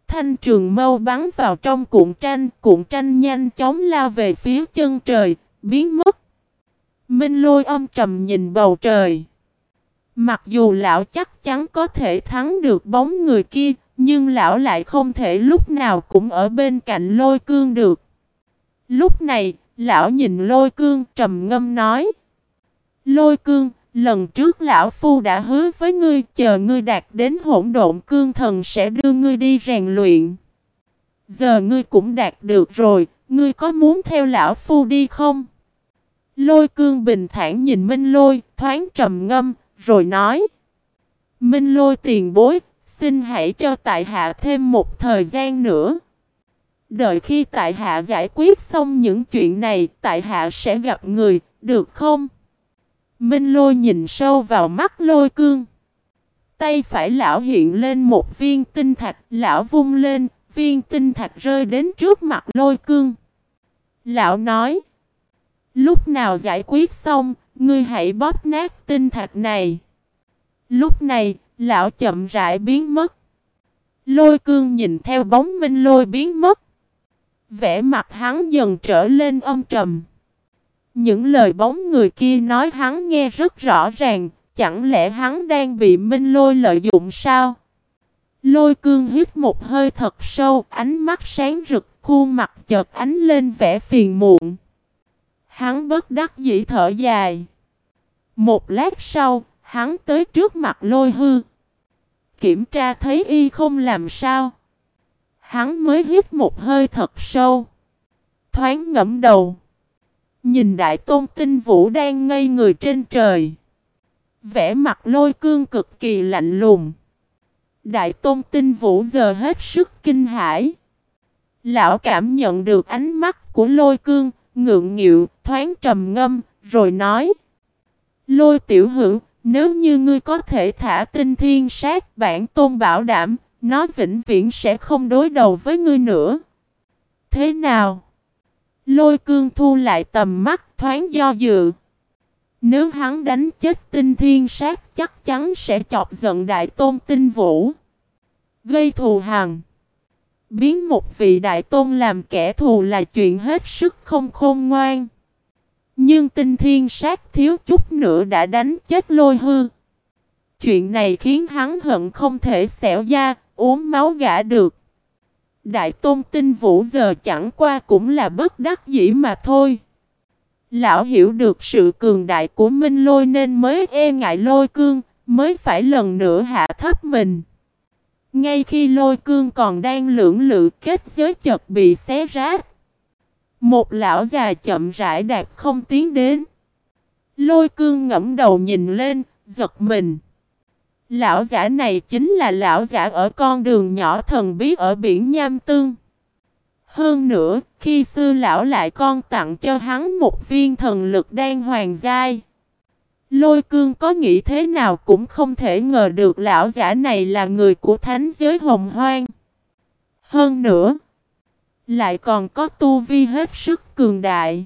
Thanh trường mâu bắn vào trong cuộn tranh, cuộn tranh nhanh chóng lao về phía chân trời, biến mất. Minh lôi âm trầm nhìn bầu trời. Mặc dù lão chắc chắn có thể thắng được bóng người kia, nhưng lão lại không thể lúc nào cũng ở bên cạnh lôi cương được. Lúc này, lão nhìn lôi cương trầm ngâm nói. Lôi cương, lần trước lão phu đã hứa với ngươi chờ ngươi đạt đến hỗn độn cương thần sẽ đưa ngươi đi rèn luyện. Giờ ngươi cũng đạt được rồi, ngươi có muốn theo lão phu đi không? Lôi cương bình thản nhìn Minh Lôi, thoáng trầm ngâm, rồi nói. Minh Lôi tiền bối, xin hãy cho tại hạ thêm một thời gian nữa. Đợi khi tại hạ giải quyết xong những chuyện này, tại hạ sẽ gặp người, được không? Minh lôi nhìn sâu vào mắt lôi cương. Tay phải lão hiện lên một viên tinh thạch, lão vung lên, viên tinh thạch rơi đến trước mặt lôi cương. Lão nói, lúc nào giải quyết xong, ngươi hãy bóp nát tinh thạch này. Lúc này, lão chậm rãi biến mất. Lôi cương nhìn theo bóng minh lôi biến mất. Vẻ mặt hắn dần trở lên âm trầm. Những lời bóng người kia nói hắn nghe rất rõ ràng, chẳng lẽ hắn đang bị Minh Lôi lợi dụng sao? Lôi cương hít một hơi thật sâu, ánh mắt sáng rực, khuôn mặt chợt ánh lên vẻ phiền muộn. Hắn bất đắc dĩ thở dài. Một lát sau, hắn tới trước mặt lôi hư. Kiểm tra thấy y không làm sao. Hắn mới hít một hơi thật sâu. Thoáng ngẫm đầu. Nhìn đại tôn tinh vũ đang ngây người trên trời. Vẽ mặt lôi cương cực kỳ lạnh lùng. Đại tôn tinh vũ giờ hết sức kinh hãi. Lão cảm nhận được ánh mắt của lôi cương, ngượng nghịu, thoáng trầm ngâm, rồi nói. Lôi tiểu hữu, nếu như ngươi có thể thả tinh thiên sát bản tôn bảo đảm, nó vĩnh viễn sẽ không đối đầu với ngươi nữa. Thế nào? Lôi cương thu lại tầm mắt thoáng do dự. Nếu hắn đánh chết tinh thiên sát chắc chắn sẽ chọc giận đại tôn tinh vũ. Gây thù hằn. Biến một vị đại tôn làm kẻ thù là chuyện hết sức không khôn ngoan. Nhưng tinh thiên sát thiếu chút nữa đã đánh chết lôi hư. Chuyện này khiến hắn hận không thể xẻo da, uống máu gã được. Đại tôn tinh vũ giờ chẳng qua cũng là bất đắc dĩ mà thôi. Lão hiểu được sự cường đại của Minh Lôi nên mới e ngại lôi cương, mới phải lần nữa hạ thấp mình. Ngay khi lôi cương còn đang lưỡng lự kết giới chật bị xé rách. Một lão già chậm rãi đạp không tiến đến. Lôi cương ngẫm đầu nhìn lên, giật mình. Lão giả này chính là lão giả ở con đường nhỏ thần bí ở biển Nham Tương. Hơn nữa, khi sư lão lại con tặng cho hắn một viên thần lực đan hoàng giai. Lôi cương có nghĩ thế nào cũng không thể ngờ được lão giả này là người của thánh giới hồng hoang. Hơn nữa, lại còn có tu vi hết sức cường đại.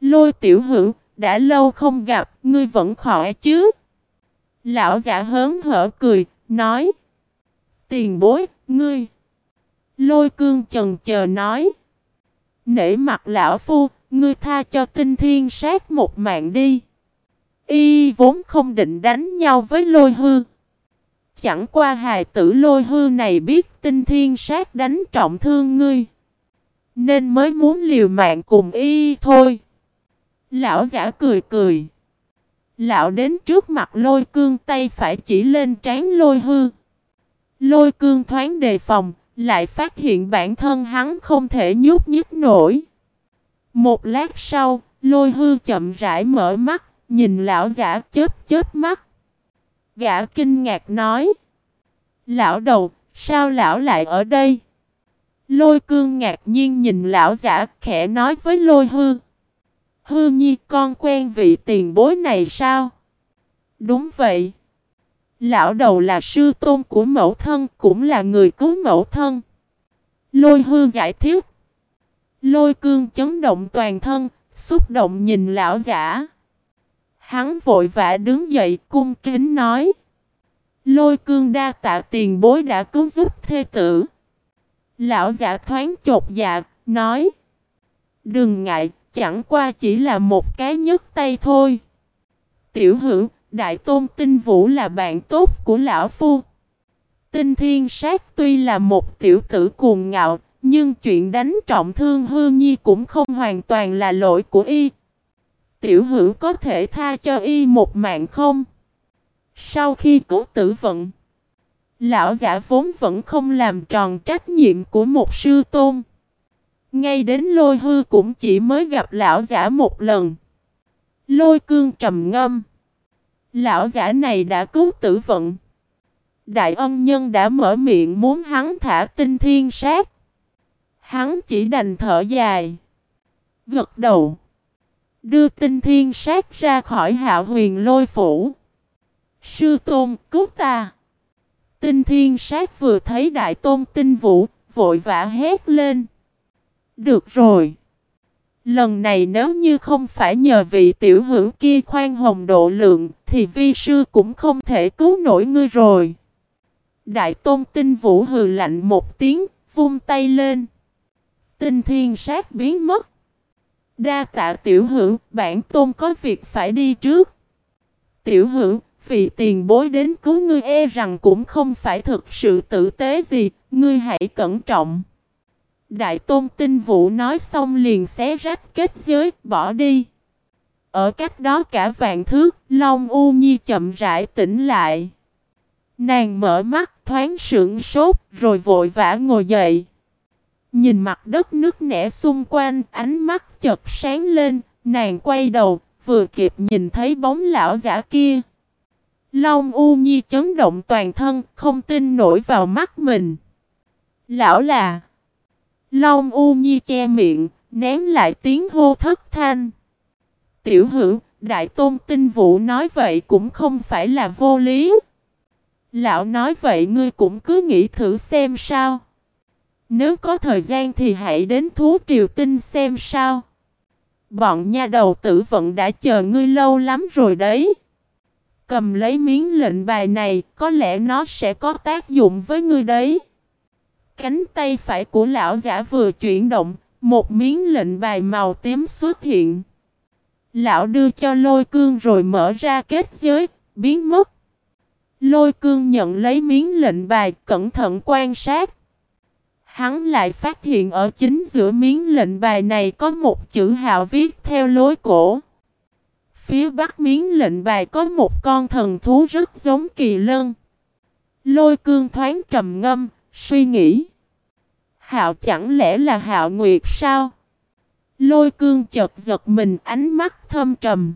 Lôi tiểu hữu, đã lâu không gặp, ngươi vẫn khỏe chứ? Lão giả hớn hở cười, nói. Tiền bối, ngươi. Lôi cương chần chờ nói. Nể mặt lão phu, ngươi tha cho tinh thiên sát một mạng đi. Y vốn không định đánh nhau với lôi hư. Chẳng qua hài tử lôi hư này biết tinh thiên sát đánh trọng thương ngươi. Nên mới muốn liều mạng cùng y thôi. Lão giả cười cười. Lão đến trước mặt lôi cương tay phải chỉ lên trán lôi hư. Lôi cương thoáng đề phòng, lại phát hiện bản thân hắn không thể nhúc nhích nổi. Một lát sau, lôi hư chậm rãi mở mắt, nhìn lão giả chết chết mắt. Gã kinh ngạc nói. Lão đầu, sao lão lại ở đây? Lôi cương ngạc nhiên nhìn lão giả khẽ nói với lôi hư. Hư nhi con quen vị tiền bối này sao? Đúng vậy. Lão đầu là sư tôn của mẫu thân cũng là người cứu mẫu thân. Lôi hư giải thích. Lôi cương chấn động toàn thân, xúc động nhìn lão giả. Hắn vội vã đứng dậy cung kính nói. Lôi cương đa tạ tiền bối đã cứu giúp thê tử. Lão giả thoáng chột dạ, nói. Đừng ngại, chẳng qua chỉ là một cái nhấc tay thôi. Tiểu hữu, đại tôn tinh vũ là bạn tốt của lão phu. Tinh thiên sát tuy là một tiểu tử cuồng ngạo, nhưng chuyện đánh trọng thương hư nhi cũng không hoàn toàn là lỗi của y. Tiểu hữu có thể tha cho y một mạng không? Sau khi cứu tử vận, lão giả vốn vẫn không làm tròn trách nhiệm của một sư tôn. Ngay đến lôi hư cũng chỉ mới gặp lão giả một lần. Lôi cương trầm ngâm. Lão giả này đã cứu tử vận. Đại ân nhân đã mở miệng muốn hắn thả tinh thiên sát. Hắn chỉ đành thở dài. Gật đầu. Đưa tinh thiên sát ra khỏi hạo huyền lôi phủ. Sư tôn cứu ta. Tinh thiên sát vừa thấy đại tôn tinh vũ, vội vã hét lên. Được rồi. Lần này nếu như không phải nhờ vị tiểu hữu kia khoan hồng độ lượng, thì vi sư cũng không thể cứu nổi ngươi rồi. Đại tôn tinh vũ hừ lạnh một tiếng, vung tay lên. Tinh thiên sát biến mất. Đa tạ tiểu hữu, bản tôn có việc phải đi trước. Tiểu hữu, vị tiền bối đến cứu ngươi e rằng cũng không phải thực sự tử tế gì, ngươi hãy cẩn trọng. Đại tôn tinh vũ nói xong liền xé rách kết giới, bỏ đi. Ở cách đó cả vạn thước, Long U Nhi chậm rãi tỉnh lại. Nàng mở mắt thoáng sững sốt rồi vội vã ngồi dậy. Nhìn mặt đất nước nẻ xung quanh, ánh mắt chợt sáng lên, nàng quay đầu, vừa kịp nhìn thấy bóng lão giả kia. Long U Nhi chấn động toàn thân, không tin nổi vào mắt mình. Lão là... Long U Nhi che miệng, ném lại tiếng hô thất thanh. Tiểu hữu, Đại Tôn Tinh Vũ nói vậy cũng không phải là vô lý. Lão nói vậy ngươi cũng cứ nghĩ thử xem sao. Nếu có thời gian thì hãy đến thú triều tinh xem sao. Bọn nha đầu tử vận đã chờ ngươi lâu lắm rồi đấy. Cầm lấy miếng lệnh bài này, có lẽ nó sẽ có tác dụng với ngươi đấy. Cánh tay phải của lão giả vừa chuyển động, một miếng lệnh bài màu tím xuất hiện. Lão đưa cho lôi cương rồi mở ra kết giới, biến mất. Lôi cương nhận lấy miếng lệnh bài, cẩn thận quan sát. hắn lại phát hiện ở chính giữa miếng lệnh bài này có một chữ hạo viết theo lối cổ. Phía bắc miếng lệnh bài có một con thần thú rất giống kỳ lân. Lôi cương thoáng trầm ngâm, suy nghĩ. Hạo chẳng lẽ là hạo nguyệt sao? Lôi cương chợt giật mình ánh mắt thâm trầm.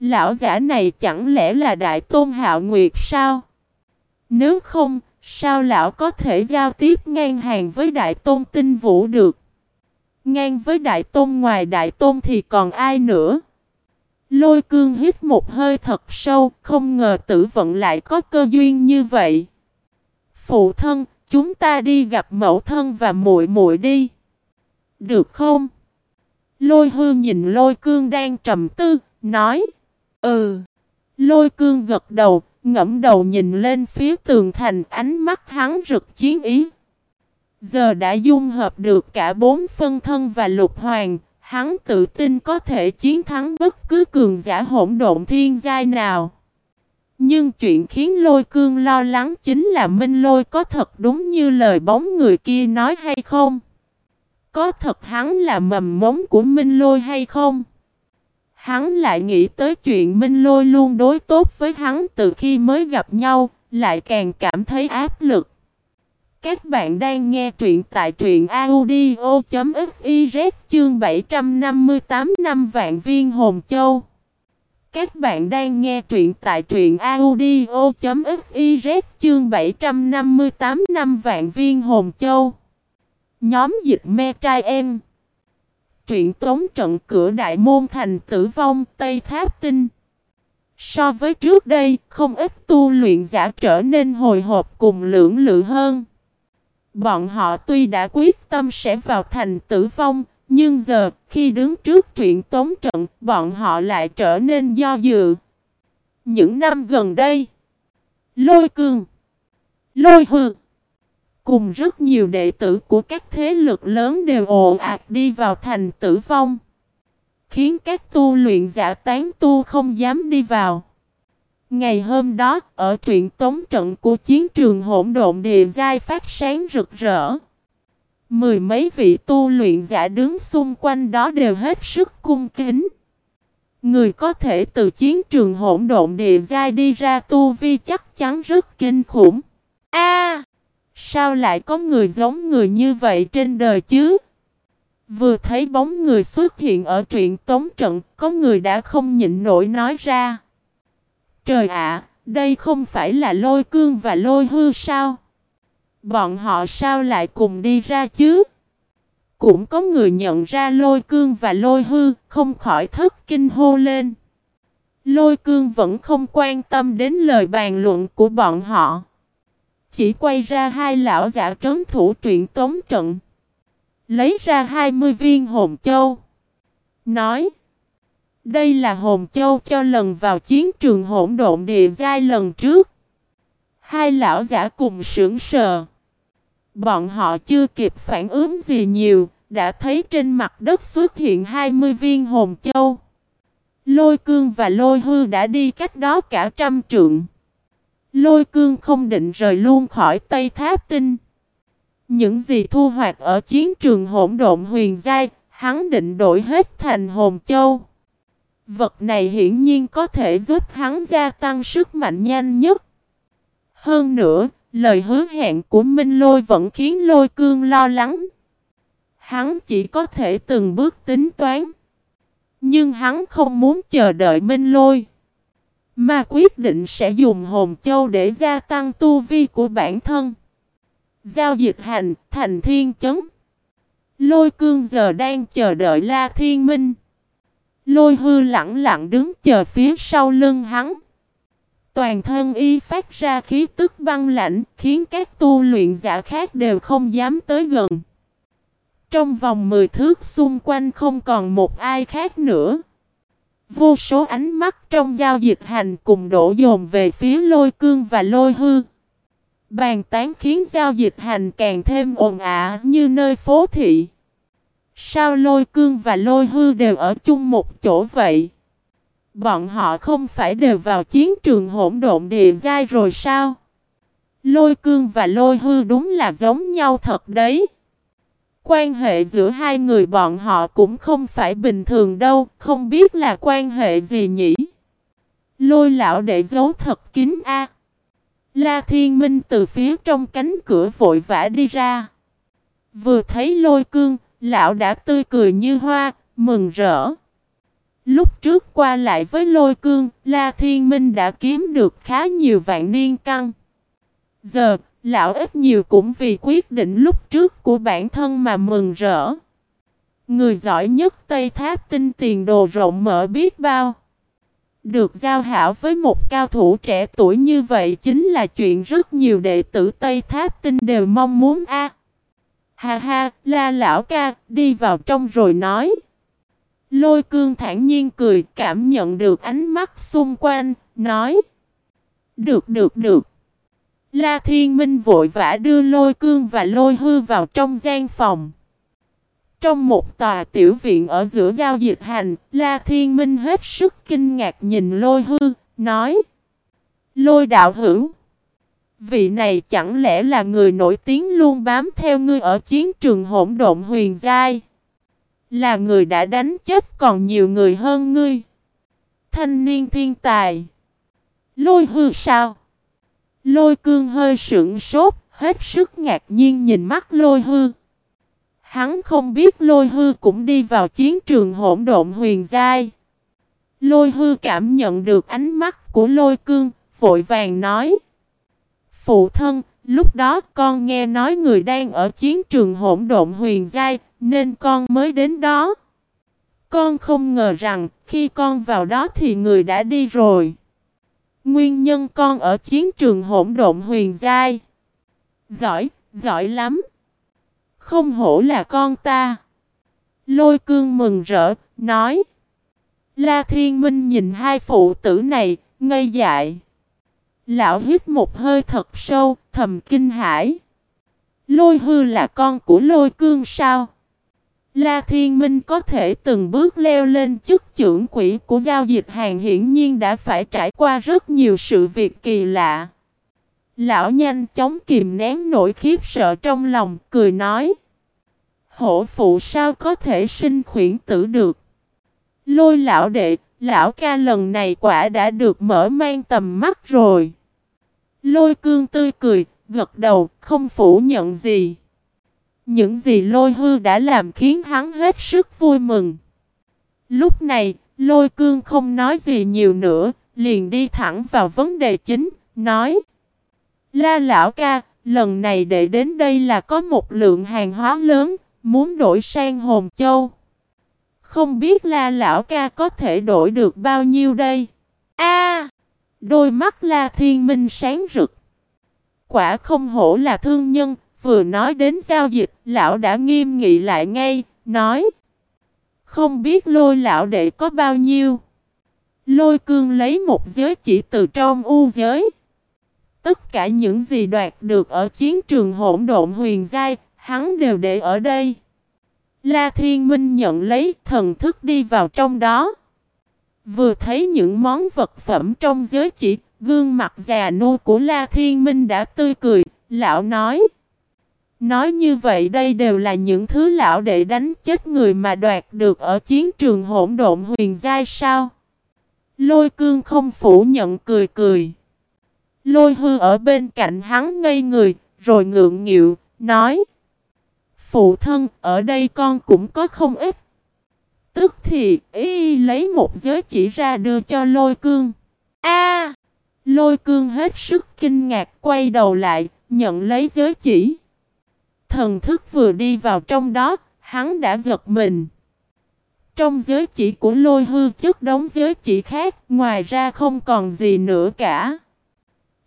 Lão giả này chẳng lẽ là đại tôn hạo nguyệt sao? Nếu không, sao lão có thể giao tiếp ngang hàng với đại tôn tinh vũ được? Ngang với đại tôn ngoài đại tôn thì còn ai nữa? Lôi cương hít một hơi thật sâu, không ngờ tử vận lại có cơ duyên như vậy. Phụ thân, chúng ta đi gặp mẫu thân và muội muội đi. Được không? Lôi hư nhìn lôi cương đang trầm tư, nói. Ừ. Lôi cương gật đầu, ngẫm đầu nhìn lên phía tường thành ánh mắt hắn rực chiến ý. Giờ đã dung hợp được cả bốn phân thân và lục hoàng, hắn tự tin có thể chiến thắng bất cứ cường giả hỗn độn thiên giai nào. Nhưng chuyện khiến lôi cương lo lắng chính là Minh Lôi có thật đúng như lời bóng người kia nói hay không? Có thật hắn là mầm mống của Minh Lôi hay không? Hắn lại nghĩ tới chuyện Minh Lôi luôn đối tốt với hắn từ khi mới gặp nhau, lại càng cảm thấy áp lực. Các bạn đang nghe truyện tại truyện audio.fiz chương 758 năm vạn viên hồn châu. Các bạn đang nghe truyện tại truyện audio.fiz chương 758 năm vạn viên hồn châu. Nhóm dịch me trai em. Truyện tống trận cửa đại môn thành tử vong Tây Tháp Tinh. So với trước đây, không ít tu luyện giả trở nên hồi hộp cùng lưỡng lự hơn. Bọn họ tuy đã quyết tâm sẽ vào thành tử vong, nhưng giờ, khi đứng trước truyện tống trận, bọn họ lại trở nên do dự. Những năm gần đây, Lôi Cương, Lôi Hư, cùng rất nhiều đệ tử của các thế lực lớn đều ồ ạt đi vào thành tử vong, khiến các tu luyện giả tán tu không dám đi vào. Ngày hôm đó, ở truyện tống trận của chiến trường hỗn độn địa giai phát sáng rực rỡ. Mười mấy vị tu luyện giả đứng xung quanh đó đều hết sức cung kính. Người có thể từ chiến trường hỗn độn địa giai đi ra tu vi chắc chắn rất kinh khủng. A, sao lại có người giống người như vậy trên đời chứ? Vừa thấy bóng người xuất hiện ở truyện tống trận, có người đã không nhịn nổi nói ra. Trời ạ, đây không phải là lôi cương và lôi hư sao? Bọn họ sao lại cùng đi ra chứ? Cũng có người nhận ra lôi cương và lôi hư, không khỏi thất kinh hô lên. Lôi cương vẫn không quan tâm đến lời bàn luận của bọn họ. Chỉ quay ra hai lão giả trấn thủ truyện tống trận. Lấy ra 20 viên hồn châu. Nói. Đây là hồn châu cho lần vào chiến trường hỗn độn địa giai lần trước. Hai lão giả cùng sững sờ. Bọn họ chưa kịp phản ứng gì nhiều, đã thấy trên mặt đất xuất hiện 20 viên hồn châu. Lôi cương và lôi hư đã đi cách đó cả trăm trượng. Lôi cương không định rời luôn khỏi Tây Tháp Tinh. Những gì thu hoạch ở chiến trường hỗn độn huyền giai, hắn định đổi hết thành hồn châu. Vật này hiển nhiên có thể giúp hắn gia tăng sức mạnh nhanh nhất. Hơn nữa, lời hứa hẹn của Minh Lôi vẫn khiến Lôi Cương lo lắng. Hắn chỉ có thể từng bước tính toán. Nhưng hắn không muốn chờ đợi Minh Lôi. Mà quyết định sẽ dùng hồn châu để gia tăng tu vi của bản thân. Giao dịch hành, thành thiên chấn. Lôi cương giờ đang chờ đợi La Thiên Minh. Lôi hư lặng lặng đứng chờ phía sau lưng hắn. Toàn thân y phát ra khí tức băng lạnh, khiến các tu luyện giả khác đều không dám tới gần. Trong vòng 10 thước xung quanh không còn một ai khác nữa. Vô số ánh mắt trong giao dịch hành cùng đổ dồn về phía lôi cương và lôi hư. Bàn tán khiến giao dịch hành càng thêm ồn ả như nơi phố thị. Sao lôi cương và lôi hư đều ở chung một chỗ vậy? Bọn họ không phải đều vào chiến trường hỗn độn địa giai rồi sao? Lôi cương và lôi hư đúng là giống nhau thật đấy. Quan hệ giữa hai người bọn họ cũng không phải bình thường đâu, không biết là quan hệ gì nhỉ. Lôi lão để giấu thật kín a. La Thiên Minh từ phía trong cánh cửa vội vã đi ra. Vừa thấy lôi cương, lão đã tươi cười như hoa, mừng rỡ. Lúc trước qua lại với lôi cương, La Thiên Minh đã kiếm được khá nhiều vạn niên căn. Giờ, lão ít nhiều cũng vì quyết định lúc trước của bản thân mà mừng rỡ. Người giỏi nhất Tây Tháp tinh tiền đồ rộng mở biết bao. Được giao hảo với một cao thủ trẻ tuổi như vậy chính là chuyện rất nhiều đệ tử Tây Tháp tinh đều mong muốn a. Ha ha, la lão ca, đi vào trong rồi nói. Lôi cương thản nhiên cười, cảm nhận được ánh mắt xung quanh, nói. Được được được. La Thiên Minh vội vã đưa lôi cương và lôi hư vào trong gian phòng. Trong một tòa tiểu viện ở giữa giao dịch hành, La Thiên Minh hết sức kinh ngạc nhìn lôi hư, nói Lôi đạo hữu Vị này chẳng lẽ là người nổi tiếng luôn bám theo ngươi ở chiến trường hỗn độn huyền giai là người đã đánh chết còn nhiều người hơn ngươi Thanh niên thiên tài Lôi hư sao Lôi cương hơi sững sốt Hết sức ngạc nhiên nhìn mắt lôi hư Hắn không biết lôi hư cũng đi vào chiến trường hỗn độn huyền giai. Lôi hư cảm nhận được ánh mắt của lôi cương, vội vàng nói. Phụ thân, lúc đó con nghe nói người đang ở chiến trường hỗn độn huyền giai, nên con mới đến đó. Con không ngờ rằng, khi con vào đó thì người đã đi rồi. Nguyên nhân con ở chiến trường hỗn độn huyền giai. Giỏi, giỏi lắm. Không hổ là con ta. Lôi cương mừng rỡ, nói. La Thiên Minh nhìn hai phụ tử này, ngây dại. Lão hít một hơi thật sâu, thầm kinh hãi. Lôi hư là con của lôi cương sao? La Thiên Minh có thể từng bước leo lên chức trưởng quỹ của giao dịch hàng hiển nhiên đã phải trải qua rất nhiều sự việc kỳ lạ. Lão nhanh chóng kìm nén nỗi khiếp sợ trong lòng, cười nói. Hổ phụ sao có thể sinh khuyển tử được? Lôi lão đệ, lão ca lần này quả đã được mở mang tầm mắt rồi. Lôi cương tươi cười, gật đầu, không phủ nhận gì. Những gì lôi hư đã làm khiến hắn hết sức vui mừng. Lúc này, lôi cương không nói gì nhiều nữa, liền đi thẳng vào vấn đề chính, nói La lão ca, lần này để đến đây là có một lượng hàng hóa lớn, muốn đổi sang hồn châu. Không biết la lão ca có thể đổi được bao nhiêu đây? A! Đôi mắt la thiên minh sáng rực. Quả không hổ là thương nhân, vừa nói đến giao dịch, lão đã nghiêm nghị lại ngay, nói. Không biết lôi lão đệ có bao nhiêu. Lôi cương lấy một giới chỉ từ trong u giới. Tất cả những gì đoạt được ở chiến trường hỗn độn huyền giai, hắn đều để ở đây. La Thiên Minh nhận lấy thần thức đi vào trong đó. Vừa thấy những món vật phẩm trong giới chỉ, gương mặt già nua của La Thiên Minh đã tươi cười, lão nói. Nói như vậy đây đều là những thứ lão để đánh chết người mà đoạt được ở chiến trường hỗn độn huyền giai sao? Lôi cương không phủ nhận cười cười. Lôi hư ở bên cạnh hắn ngây người, rồi ngượng nghịu, nói. Phụ thân, ở đây con cũng có không ít. Tức thì, y lấy một giới chỉ ra đưa cho lôi cương. A! lôi cương hết sức kinh ngạc quay đầu lại, nhận lấy giới chỉ. Thần thức vừa đi vào trong đó, hắn đã giật mình. Trong giới chỉ của lôi hư chất đống giới chỉ khác, ngoài ra không còn gì nữa cả.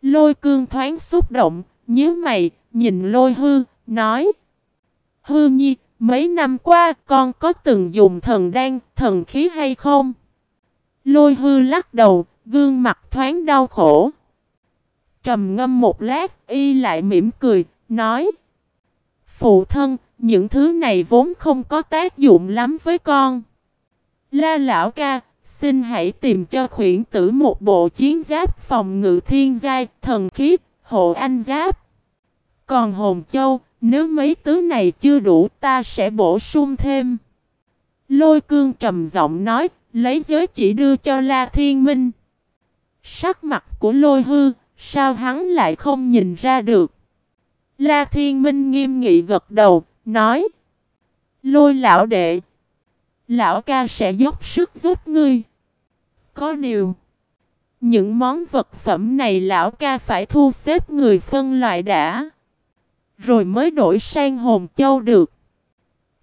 Lôi cương thoáng xúc động, nhớ mày, nhìn lôi hư, nói. Hư nhi, mấy năm qua con có từng dùng thần đan, thần khí hay không? Lôi hư lắc đầu, gương mặt thoáng đau khổ. Trầm ngâm một lát, y lại mỉm cười, nói. Phụ thân, những thứ này vốn không có tác dụng lắm với con. La lão ca, xin hãy tìm cho khuyển tử một bộ chiến giáp phòng ngự thiên giai, thần khí, hộ anh giáp. Còn hồn châu, nếu mấy thứ này chưa đủ ta sẽ bổ sung thêm. Lôi cương trầm giọng nói, lấy giới chỉ đưa cho La Thiên Minh. Sắc mặt của lôi hư, sao hắn lại không nhìn ra được? La Thiên Minh nghiêm nghị gật đầu, nói. Lôi lão đệ. Lão ca sẽ dốc sức giúp ngươi. Có điều. Những món vật phẩm này lão ca phải thu xếp người phân loại đã. Rồi mới đổi sang hồn châu được.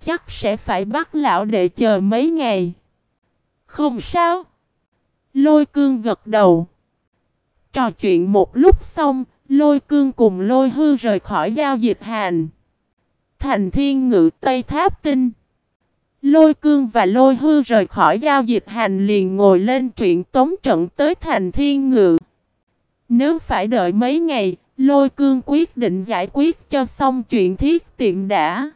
Chắc sẽ phải bắt lão để chờ mấy ngày. Không sao. Lôi cương gật đầu. Trò chuyện một lúc xong, lôi cương cùng lôi hư rời khỏi giao dịch hành. Thành thiên ngự Tây Tháp Tinh. Lôi cương và lôi hư rời khỏi giao dịch hành liền ngồi lên truyện tống trận tới thành thiên ngự. Nếu phải đợi mấy ngày, lôi cương quyết định giải quyết cho xong chuyện thiết tiện đã.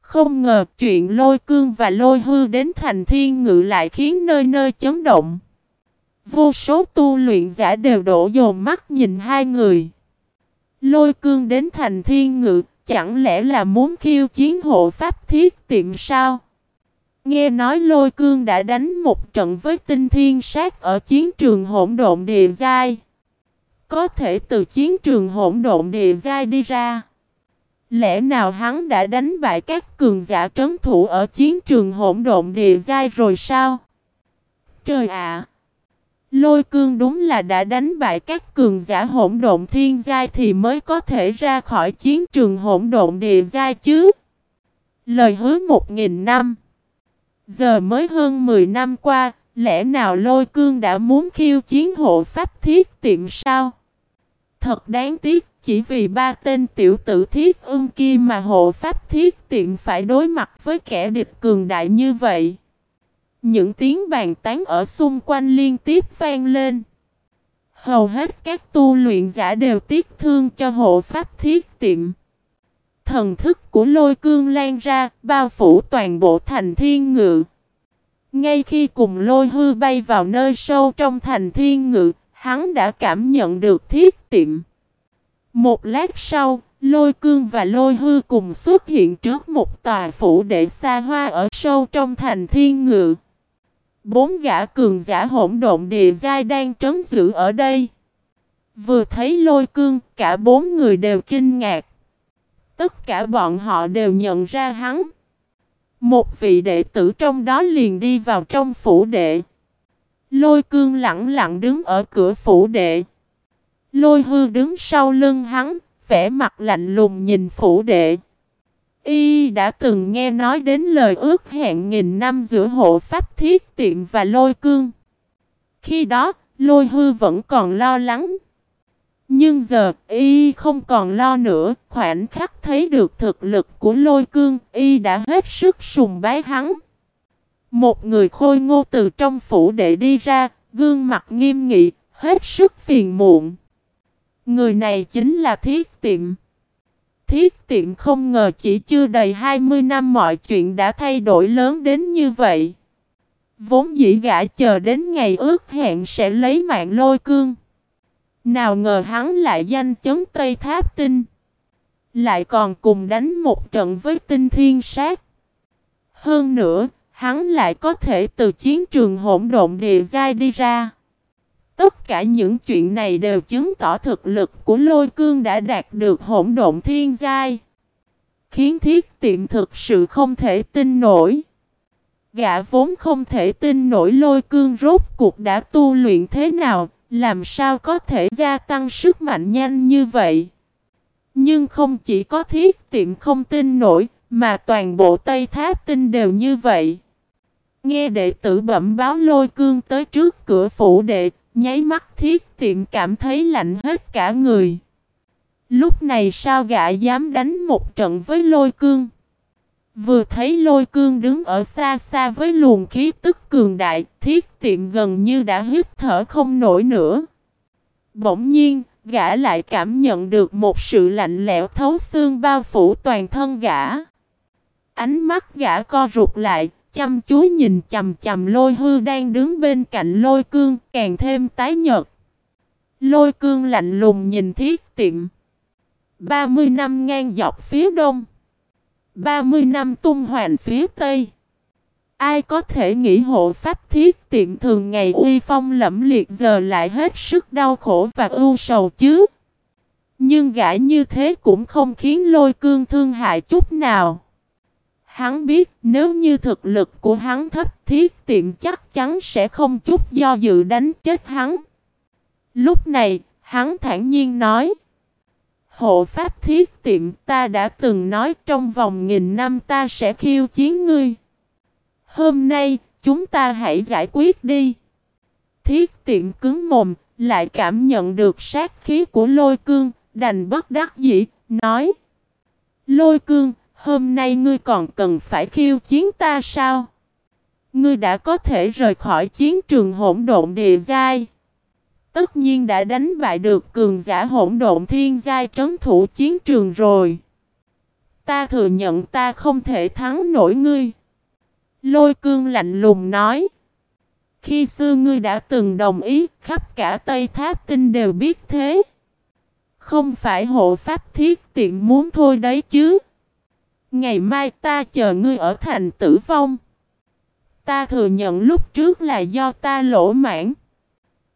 Không ngờ chuyện lôi cương và lôi hư đến thành thiên ngự lại khiến nơi nơi chấn động. Vô số tu luyện giả đều đổ dồn mắt nhìn hai người. Lôi cương đến thành thiên ngự, chẳng lẽ là muốn khiêu chiến hộ pháp thiết tiệm sao? Nghe nói lôi cương đã đánh một trận với tinh thiên sát ở chiến trường hỗn độn địa giai. Có thể từ chiến trường hỗn độn địa giai đi ra. Lẽ nào hắn đã đánh bại các cường giả trấn thủ ở chiến trường hỗn độn địa giai rồi sao? Trời ạ! Lôi cương đúng là đã đánh bại các cường giả hỗn độn thiên giai thì mới có thể ra khỏi chiến trường hỗn độn địa giai chứ. Lời hứa một nghìn năm. Giờ mới hơn 10 năm qua, lẽ nào lôi cương đã muốn khiêu chiến hộ pháp thiết tiệm sao? Thật đáng tiếc, chỉ vì ba tên tiểu tử thiết ưng kia mà hộ pháp thiết tiện phải đối mặt với kẻ địch cường đại như vậy. Những tiếng bàn tán ở xung quanh liên tiếp vang lên. Hầu hết các tu luyện giả đều tiếc thương cho hộ pháp thiết tiệm. Thần thức của lôi cương lan ra, bao phủ toàn bộ thành thiên ngự. Ngay khi cùng lôi hư bay vào nơi sâu trong thành thiên ngự, hắn đã cảm nhận được thiết tiệm. Một lát sau, lôi cương và lôi hư cùng xuất hiện trước một tòa phủ đệ xa hoa ở sâu trong thành thiên ngự. Bốn gã cường giả hỗn độn địa giai đang trấn giữ ở đây. Vừa thấy lôi cương, cả bốn người đều kinh ngạc. Tất cả bọn họ đều nhận ra hắn. Một vị đệ tử trong đó liền đi vào trong phủ đệ. Lôi cương lặng lặng đứng ở cửa phủ đệ. Lôi hư đứng sau lưng hắn, vẻ mặt lạnh lùng nhìn phủ đệ. Y đã từng nghe nói đến lời ước hẹn nghìn năm giữa hộ pháp thiết tiệm và lôi cương. Khi đó, lôi hư vẫn còn lo lắng. Nhưng giờ, y không còn lo nữa, khoảnh khắc thấy được thực lực của lôi cương, y đã hết sức sùng bái hắn. Một người khôi ngô từ trong phủ để đi ra, gương mặt nghiêm nghị, hết sức phiền muộn. Người này chính là Thiết Tiệm. Thiết Tiệm không ngờ chỉ chưa đầy 20 năm mọi chuyện đã thay đổi lớn đến như vậy. Vốn dĩ gã chờ đến ngày ước hẹn sẽ lấy mạng lôi cương. Nào ngờ hắn lại danh chấn Tây Tháp Tinh. Lại còn cùng đánh một trận với tinh thiên sát. Hơn nữa, hắn lại có thể từ chiến trường hỗn độn địa giai đi ra. Tất cả những chuyện này đều chứng tỏ thực lực của lôi cương đã đạt được hỗn độn thiên giai. Khiến thiết tiệm thực sự không thể tin nổi. Gã vốn không thể tin nổi lôi cương rốt cuộc đã tu luyện thế nào, làm sao có thể gia tăng sức mạnh nhanh như vậy? Nhưng không chỉ có thiết tiệm không tin nổi, mà toàn bộ Tây Tháp tin đều như vậy. Nghe đệ tử bẩm báo lôi cương tới trước cửa phủ đệ, nháy mắt thiết tiện cảm thấy lạnh hết cả người. Lúc này sao gã dám đánh một trận với lôi cương? Vừa thấy lôi cương đứng ở xa xa với luồng khí tức cường đại, thiết tiện gần như đã hít thở không nổi nữa. Bỗng nhiên, gã lại cảm nhận được một sự lạnh lẽo thấu xương bao phủ toàn thân gã. Ánh mắt gã co rụt lại, chăm chú nhìn chầm chầm lôi hư đang đứng bên cạnh lôi cương, càng thêm tái nhợt. Lôi cương lạnh lùng nhìn thiết tiệm. 30 năm ngang dọc phía đông. 30 năm tung hoành phía tây. Ai có thể nghĩ hộ pháp thiết tiệm thường ngày uy phong lẫm liệt giờ lại hết sức đau khổ và ưu sầu chứ? Nhưng gã như thế cũng không khiến lôi cương thương hại chút nào. Hắn biết nếu như thực lực của hắn thấp thiết tiện chắc chắn sẽ không chút do dự đánh chết hắn. Lúc này, hắn thản nhiên nói. Hộ pháp thiết tiện ta đã từng nói trong vòng nghìn năm ta sẽ khiêu chiến ngươi. Hôm nay, chúng ta hãy giải quyết đi. Thiết tiện cứng mồm, lại cảm nhận được sát khí của lôi cương, đành bất đắc dĩ, nói. Lôi cương, hôm nay ngươi còn cần phải khiêu chiến ta sao? Ngươi đã có thể rời khỏi chiến trường hỗn độn địa giai. Tất nhiên đã đánh bại được cường giả hỗn độn thiên giai trấn thủ chiến trường rồi. Ta thừa nhận ta không thể thắng nổi ngươi. Lôi cương lạnh lùng nói. Khi xưa ngươi đã từng đồng ý, khắp cả Tây Tháp Tinh đều biết thế. Không phải hộ pháp thiết tiện muốn thôi đấy chứ. Ngày mai ta chờ ngươi ở thành tử vong. Ta thừa nhận lúc trước là do ta lỗ mãn.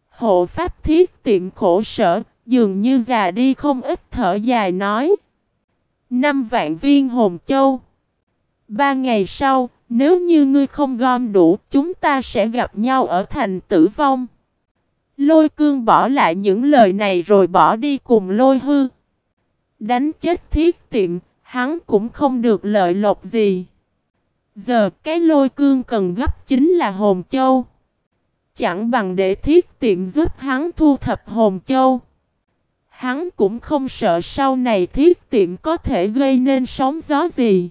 Hộ pháp thiết tiện khổ sở, dường như già đi không ít thở dài nói. Năm vạn viên hồn châu. Ba ngày sau, nếu như ngươi không gom đủ, chúng ta sẽ gặp nhau ở thành tử vong. Lôi cương bỏ lại những lời này rồi bỏ đi cùng lôi hư. Đánh chết thiết tiệm, hắn cũng không được lợi lộc gì. Giờ cái lôi cương cần gấp chính là hồn châu. Chẳng bằng để thiết tiện giúp hắn thu thập hồn châu. Hắn cũng không sợ sau này thiết tiện có thể gây nên sóng gió gì.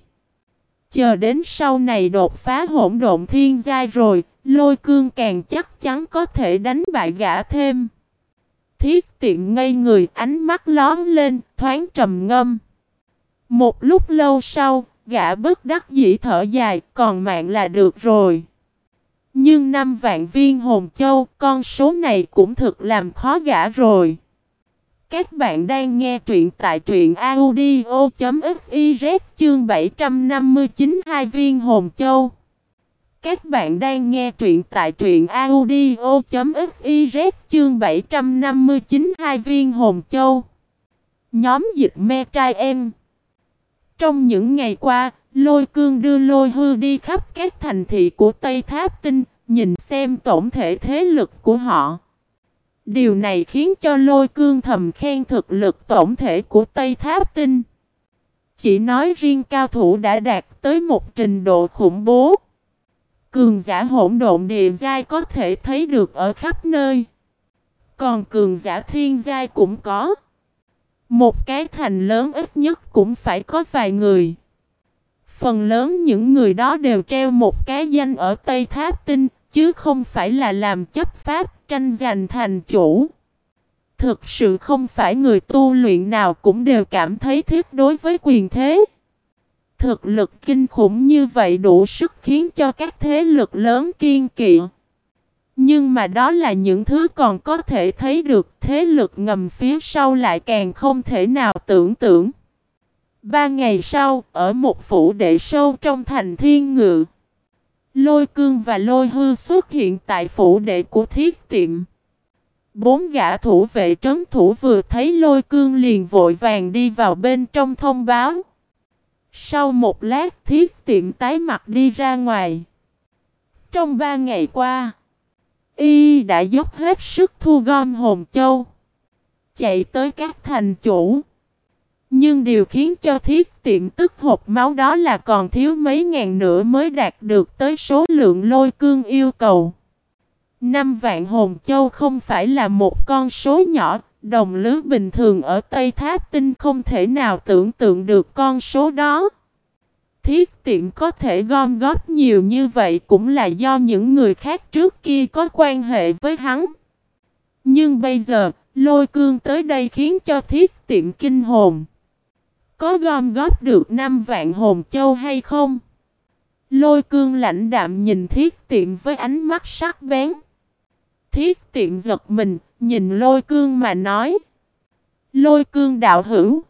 Chờ đến sau này đột phá hỗn độn thiên giai rồi, lôi cương càng chắc chắn có thể đánh bại gã thêm. Thiết tiện ngây người ánh mắt lón lên, thoáng trầm ngâm. Một lúc lâu sau, gã bất đắc dĩ thở dài, còn mạng là được rồi. Nhưng năm vạn viên hồn châu, con số này cũng thực làm khó gã rồi. Các bạn đang nghe truyện tại truyện audio.fiz chương 759 hai viên hồn châu. Các bạn đang nghe truyện tại truyện audio.fiz chương 759 hai viên hồn châu. Nhóm dịch me trai em. Trong những ngày qua, lôi cương đưa lôi hư đi khắp các thành thị của Tây Tháp Tinh, nhìn xem tổng thể thế lực của họ. Điều này khiến cho lôi cương thầm khen thực lực tổng thể của Tây Tháp Tinh. Chỉ nói riêng cao thủ đã đạt tới một trình độ khủng bố. Cường giả hỗn độn địa giai có thể thấy được ở khắp nơi. Còn cường giả thiên giai cũng có. Một cái thành lớn ít nhất cũng phải có vài người. Phần lớn những người đó đều treo một cái danh ở Tây Tháp Tinh, chứ không phải là làm chấp pháp tranh giành thành chủ. Thực sự không phải người tu luyện nào cũng đều cảm thấy thiết đối với quyền thế. Thực lực kinh khủng như vậy đủ sức khiến cho các thế lực lớn kiên kỵ. Nhưng mà đó là những thứ còn có thể thấy được thế lực ngầm phía sau lại càng không thể nào tưởng tượng. Ba ngày sau, ở một phủ đệ sâu trong thành thiên ngự, Lôi cương và lôi hư xuất hiện tại phủ đệ của thiết tiệm. Bốn gã thủ vệ trấn thủ vừa thấy lôi cương liền vội vàng đi vào bên trong thông báo. Sau một lát thiết tiệm tái mặt đi ra ngoài. Trong ba ngày qua, y đã dốc hết sức thu gom hồn châu. Chạy tới các thành chủ. Nhưng điều khiến cho thiết tiệm tức hộp máu đó là còn thiếu mấy ngàn nữa mới đạt được tới số lượng lôi cương yêu cầu. Năm vạn hồn châu không phải là một con số nhỏ, đồng lứa bình thường ở Tây Tháp Tinh không thể nào tưởng tượng được con số đó. Thiết tiện có thể gom góp nhiều như vậy cũng là do những người khác trước kia có quan hệ với hắn. Nhưng bây giờ, lôi cương tới đây khiến cho thiết tiện kinh hồn. Có gom góp được 5 vạn hồn châu hay không? Lôi cương lãnh đạm nhìn thiết tiện với ánh mắt sắc bén. thiết tiện giật mình, nhìn lôi cương mà nói. Lôi cương đạo hữu.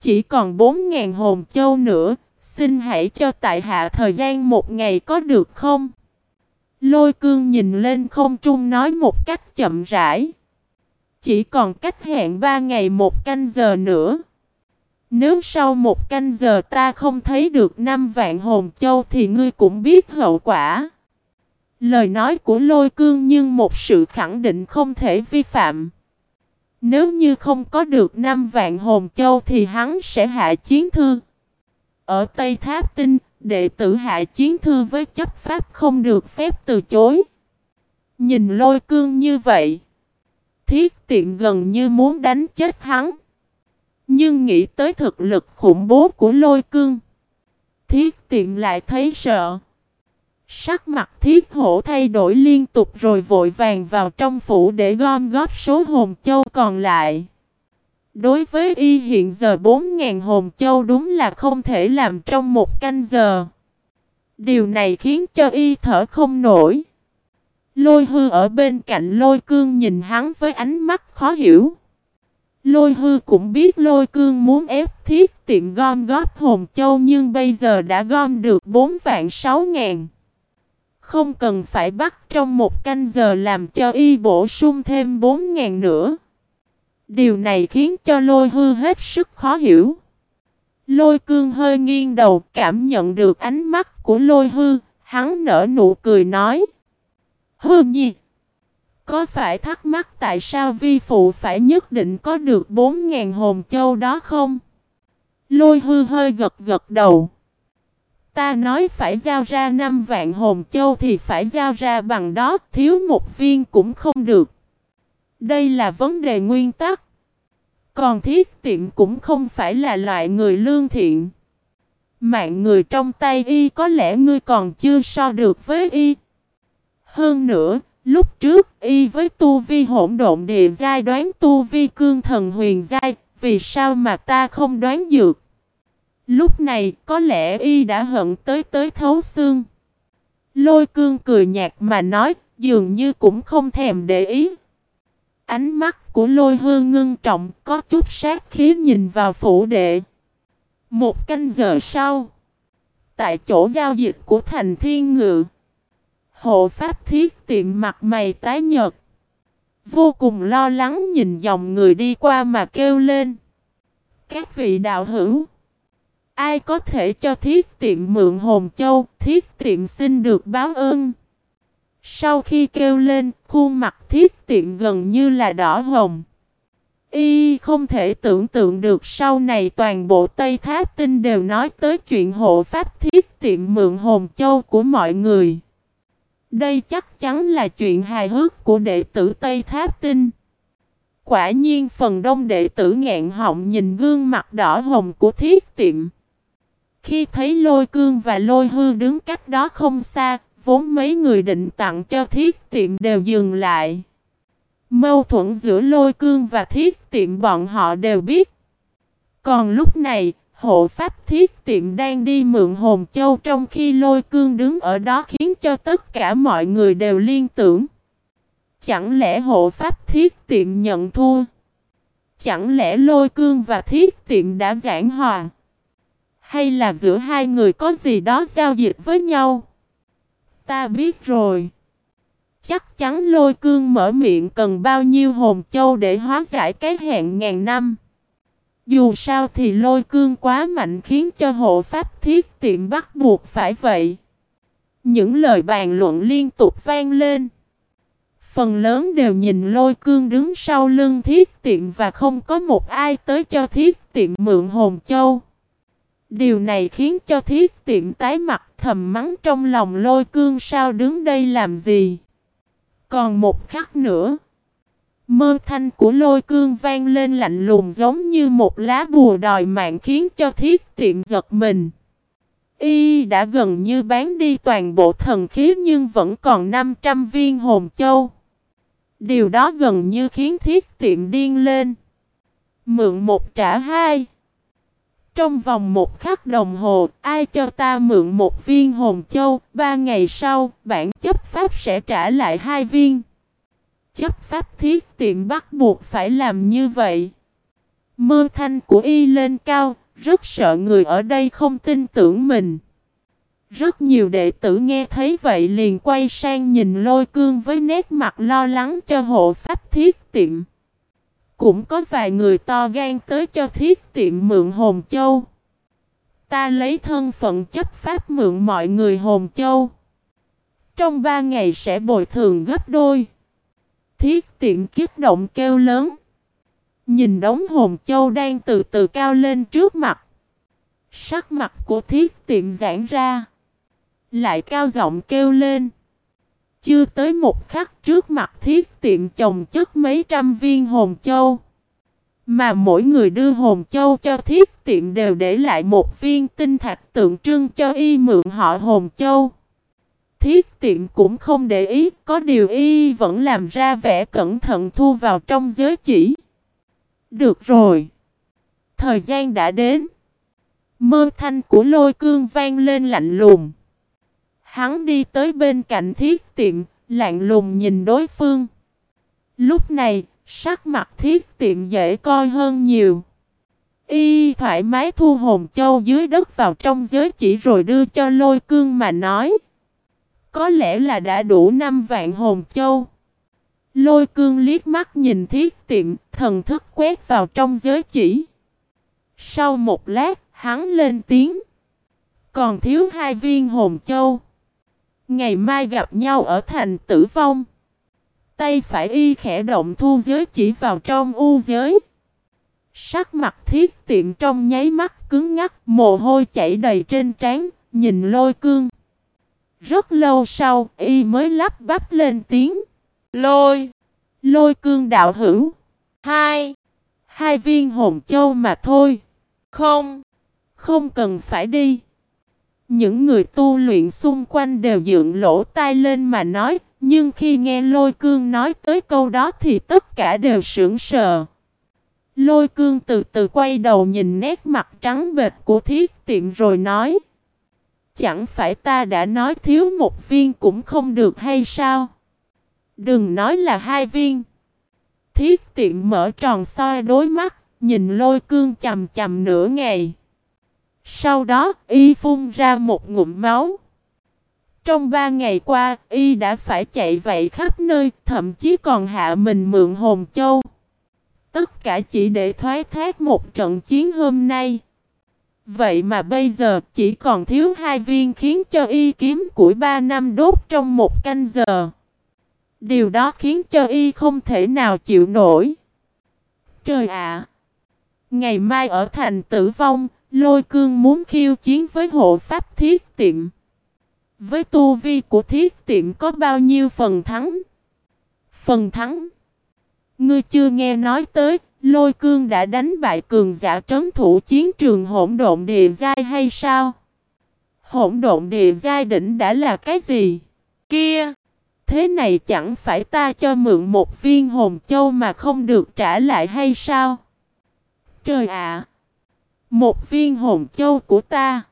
Chỉ còn 4.000 hồn châu nữa, xin hãy cho tại hạ thời gian một ngày có được không? Lôi cương nhìn lên không trung nói một cách chậm rãi. Chỉ còn cách hẹn ba ngày một canh giờ nữa. Nếu sau một canh giờ ta không thấy được năm vạn hồn châu thì ngươi cũng biết hậu quả. Lời nói của lôi cương nhưng một sự khẳng định không thể vi phạm. Nếu như không có được năm vạn hồn châu thì hắn sẽ hạ chiến thư. Ở Tây Tháp Tinh, đệ tử hạ chiến thư với chấp pháp không được phép từ chối. Nhìn lôi cương như vậy, thiết tiện gần như muốn đánh chết hắn. Nhưng nghĩ tới thực lực khủng bố của lôi cương, thiết tiện lại thấy sợ. Sắc mặt thiết hổ thay đổi liên tục rồi vội vàng vào trong phủ để gom góp số hồn châu còn lại. Đối với y hiện giờ 4.000 hồn châu đúng là không thể làm trong một canh giờ. Điều này khiến cho y thở không nổi. Lôi hư ở bên cạnh lôi cương nhìn hắn với ánh mắt khó hiểu. Lôi hư cũng biết lôi cương muốn ép thiết tiện gom góp hồn châu nhưng bây giờ đã gom được 4 vạn 6 ngàn. Không cần phải bắt trong một canh giờ làm cho y bổ sung thêm 4 ngàn nữa. Điều này khiến cho lôi hư hết sức khó hiểu. Lôi cương hơi nghiêng đầu cảm nhận được ánh mắt của lôi hư, hắn nở nụ cười nói. Hư nhi, có phải thắc mắc tại sao vi phụ phải nhất định có được 4.000 hồn châu đó không? Lôi hư hơi gật gật đầu. Ta nói phải giao ra 5 vạn hồn châu thì phải giao ra bằng đó, thiếu một viên cũng không được. Đây là vấn đề nguyên tắc. Còn thiết tiệm cũng không phải là loại người lương thiện. Mạng người trong tay y có lẽ ngươi còn chưa so được với y. Hơn nữa, lúc trước y với tu vi hỗn độn địa giai đoán tu vi cương thần huyền giai, vì sao mà ta không đoán dược? Lúc này có lẽ y đã hận tới tới thấu xương. Lôi cương cười nhạt mà nói, dường như cũng không thèm để ý. Ánh mắt của lôi hương ngưng trọng có chút sát khí nhìn vào phủ đệ. Một canh giờ sau, tại chỗ giao dịch của thành thiên ngự, hộ pháp thiết tiệm mặt mày tái nhợt. Vô cùng lo lắng nhìn dòng người đi qua mà kêu lên. Các vị đạo hữu, ai có thể cho thiết tiệm mượn hồn châu, thiết tiệm xin được báo ơn. Sau khi kêu lên, khuôn mặt thiết tiện gần như là đỏ hồng. Y không thể tưởng tượng được sau này toàn bộ Tây Tháp Tinh đều nói tới chuyện hộ pháp thiết tiện mượn hồn châu của mọi người. Đây chắc chắn là chuyện hài hước của đệ tử Tây Tháp Tinh. Quả nhiên phần đông đệ tử ngạn họng nhìn gương mặt đỏ hồng của thiết tiệm. Khi thấy lôi cương và lôi hư đứng cách đó không xa, vốn mấy người định tặng cho thiết tiệm đều dừng lại. Mâu thuẫn giữa lôi cương và thiết tiệm bọn họ đều biết. Còn lúc này, hộ pháp thiết tiệm đang đi mượn hồn châu trong khi lôi cương đứng ở đó khiến cho tất cả mọi người đều liên tưởng. Chẳng lẽ hộ pháp thiết tiệm nhận thua? Chẳng lẽ lôi cương và thiết tiệm đã giảng hòa? Hay là giữa hai người có gì đó giao dịch với nhau? Ta biết rồi. Chắc chắn lôi cương mở miệng cần bao nhiêu hồn châu để hóa giải cái hẹn ngàn năm. Dù sao thì lôi cương quá mạnh khiến cho hộ pháp thiết tiệm bắt buộc phải vậy. Những lời bàn luận liên tục vang lên. Phần lớn đều nhìn lôi cương đứng sau lưng thiết tiệm và không có một ai tới cho thiết tiệm mượn hồn châu. Điều này khiến cho thiết tiệm tái mặt thầm mắng trong lòng lôi cương sao đứng đây làm gì. Còn một khắc nữa. Mơ thanh của lôi cương vang lên lạnh lùng giống như một lá bùa đòi mạng khiến cho thiết tiệm giật mình. Y đã gần như bán đi toàn bộ thần khí nhưng vẫn còn 500 viên hồn châu. Điều đó gần như khiến thiết tiệm điên lên. Mượn một trả hai. Trong vòng một khắc đồng hồ, ai cho ta mượn một viên hồn châu, ba ngày sau, bản chấp pháp sẽ trả lại hai viên. chấp pháp thiết tiện bắt buộc phải làm như vậy. Mơ thanh của y lên cao, rất sợ người ở đây không tin tưởng mình. Rất nhiều đệ tử nghe thấy vậy liền quay sang nhìn lôi cương với nét mặt lo lắng cho hộ pháp thiết tiệm. Cũng có vài người to gan tới cho thiết tiệm mượn hồn châu. Ta lấy thân phận chấp pháp mượn mọi người hồn châu. Trong ba ngày sẽ bồi thường gấp đôi. Thiết tiệm kiếp động kêu lớn. Nhìn đống hồn châu đang từ từ cao lên trước mặt. Sắc mặt của thiết tiệm giãn ra. Lại cao giọng kêu lên. Chưa tới một khắc trước mặt thiết tiệm chồng chất mấy trăm viên hồn châu. Mà mỗi người đưa hồn châu cho thiết tiệm đều để lại một viên tinh thạch tượng trưng cho y mượn họ hồn châu. Thiết tiệm cũng không để ý, có điều y vẫn làm ra vẻ cẩn thận thu vào trong giới chỉ. Được rồi. Thời gian đã đến. Mơ thanh của lôi cương vang lên lạnh lùng. Hắn đi tới bên cạnh thiết tiệm, lạng lùng nhìn đối phương. Lúc này, sắc mặt thiết tiệm dễ coi hơn nhiều. Y thoải mái thu hồn châu dưới đất vào trong giới chỉ rồi đưa cho lôi cương mà nói. Có lẽ là đã đủ năm vạn hồn châu. Lôi cương liếc mắt nhìn thiết tiệm, thần thức quét vào trong giới chỉ. Sau một lát, hắn lên tiếng. Còn thiếu hai viên hồn châu. Ngày mai gặp nhau ở thành tử vong. Tay phải y khẽ động thu giới chỉ vào trong u giới. Sắc mặt thiết tiệm trong nháy mắt cứng ngắc, mồ hôi chảy đầy trên trán, nhìn lôi cương. Rất lâu sau, y mới lắp bắp lên tiếng. Lôi! Lôi cương đạo hữu. Hai! Hai viên hồn châu mà thôi. Không! Không cần phải đi. Những người tu luyện xung quanh đều dựng lỗ tai lên mà nói, nhưng khi nghe lôi cương nói tới câu đó thì tất cả đều sững sờ. Lôi cương từ từ quay đầu nhìn nét mặt trắng bệch của thiết Tiện rồi nói. Chẳng phải ta đã nói thiếu một viên cũng không được hay sao? Đừng nói là hai viên. Thiết Tiện mở tròn soi đối mắt, nhìn lôi cương chầm chầm nửa ngày. Sau đó, y phun ra một ngụm máu. Trong ba ngày qua, y đã phải chạy vậy khắp nơi, thậm chí còn hạ mình mượn hồn châu. Tất cả chỉ để thoái thác một trận chiến hôm nay. Vậy mà bây giờ chỉ còn thiếu hai viên khiến cho y kiếm củi ba năm đốt trong một canh giờ. Điều đó khiến cho y không thể nào chịu nổi. Trời ạ! ngày mai ở thành tử vong, lôi cương muốn khiêu chiến với hộ pháp thiết tiệm. Với tu vi của thiết tiệm có bao nhiêu phần thắng? Phần thắng? Ngươi chưa nghe nói tới, lôi cương đã đánh bại cường giả trấn thủ chiến trường hỗn độn địa giai hay sao? Hỗn độn địa giai đỉnh đã là cái gì? Kia! Thế này chẳng phải ta cho mượn một viên hồn châu mà không được trả lại hay sao? Trời ạ! Một viên hồn châu của ta!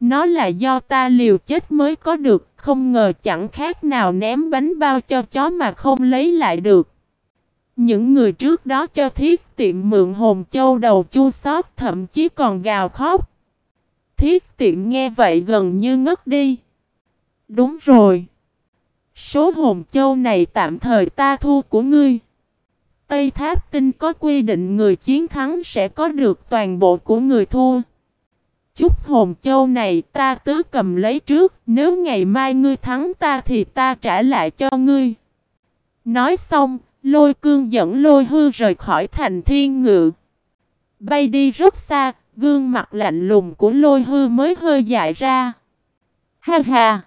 Nó là do ta liều chết mới có được, không ngờ chẳng khác nào ném bánh bao cho chó mà không lấy lại được. Những người trước đó cho thiết tiệm mượn hồn châu đầu chua xót thậm chí còn gào khóc. Thiết tiệm nghe vậy gần như ngất đi. Đúng rồi. Số hồn châu này tạm thời ta thu của ngươi. Tây Tháp Tinh có quy định người chiến thắng sẽ có được toàn bộ của người thua. Chút hồn châu này ta tứ cầm lấy trước, nếu ngày mai ngươi thắng ta thì ta trả lại cho ngươi. Nói xong, lôi cương dẫn lôi hư rời khỏi thành thiên ngự. Bay đi rất xa, gương mặt lạnh lùng của lôi hư mới hơi dại ra. Ha ha!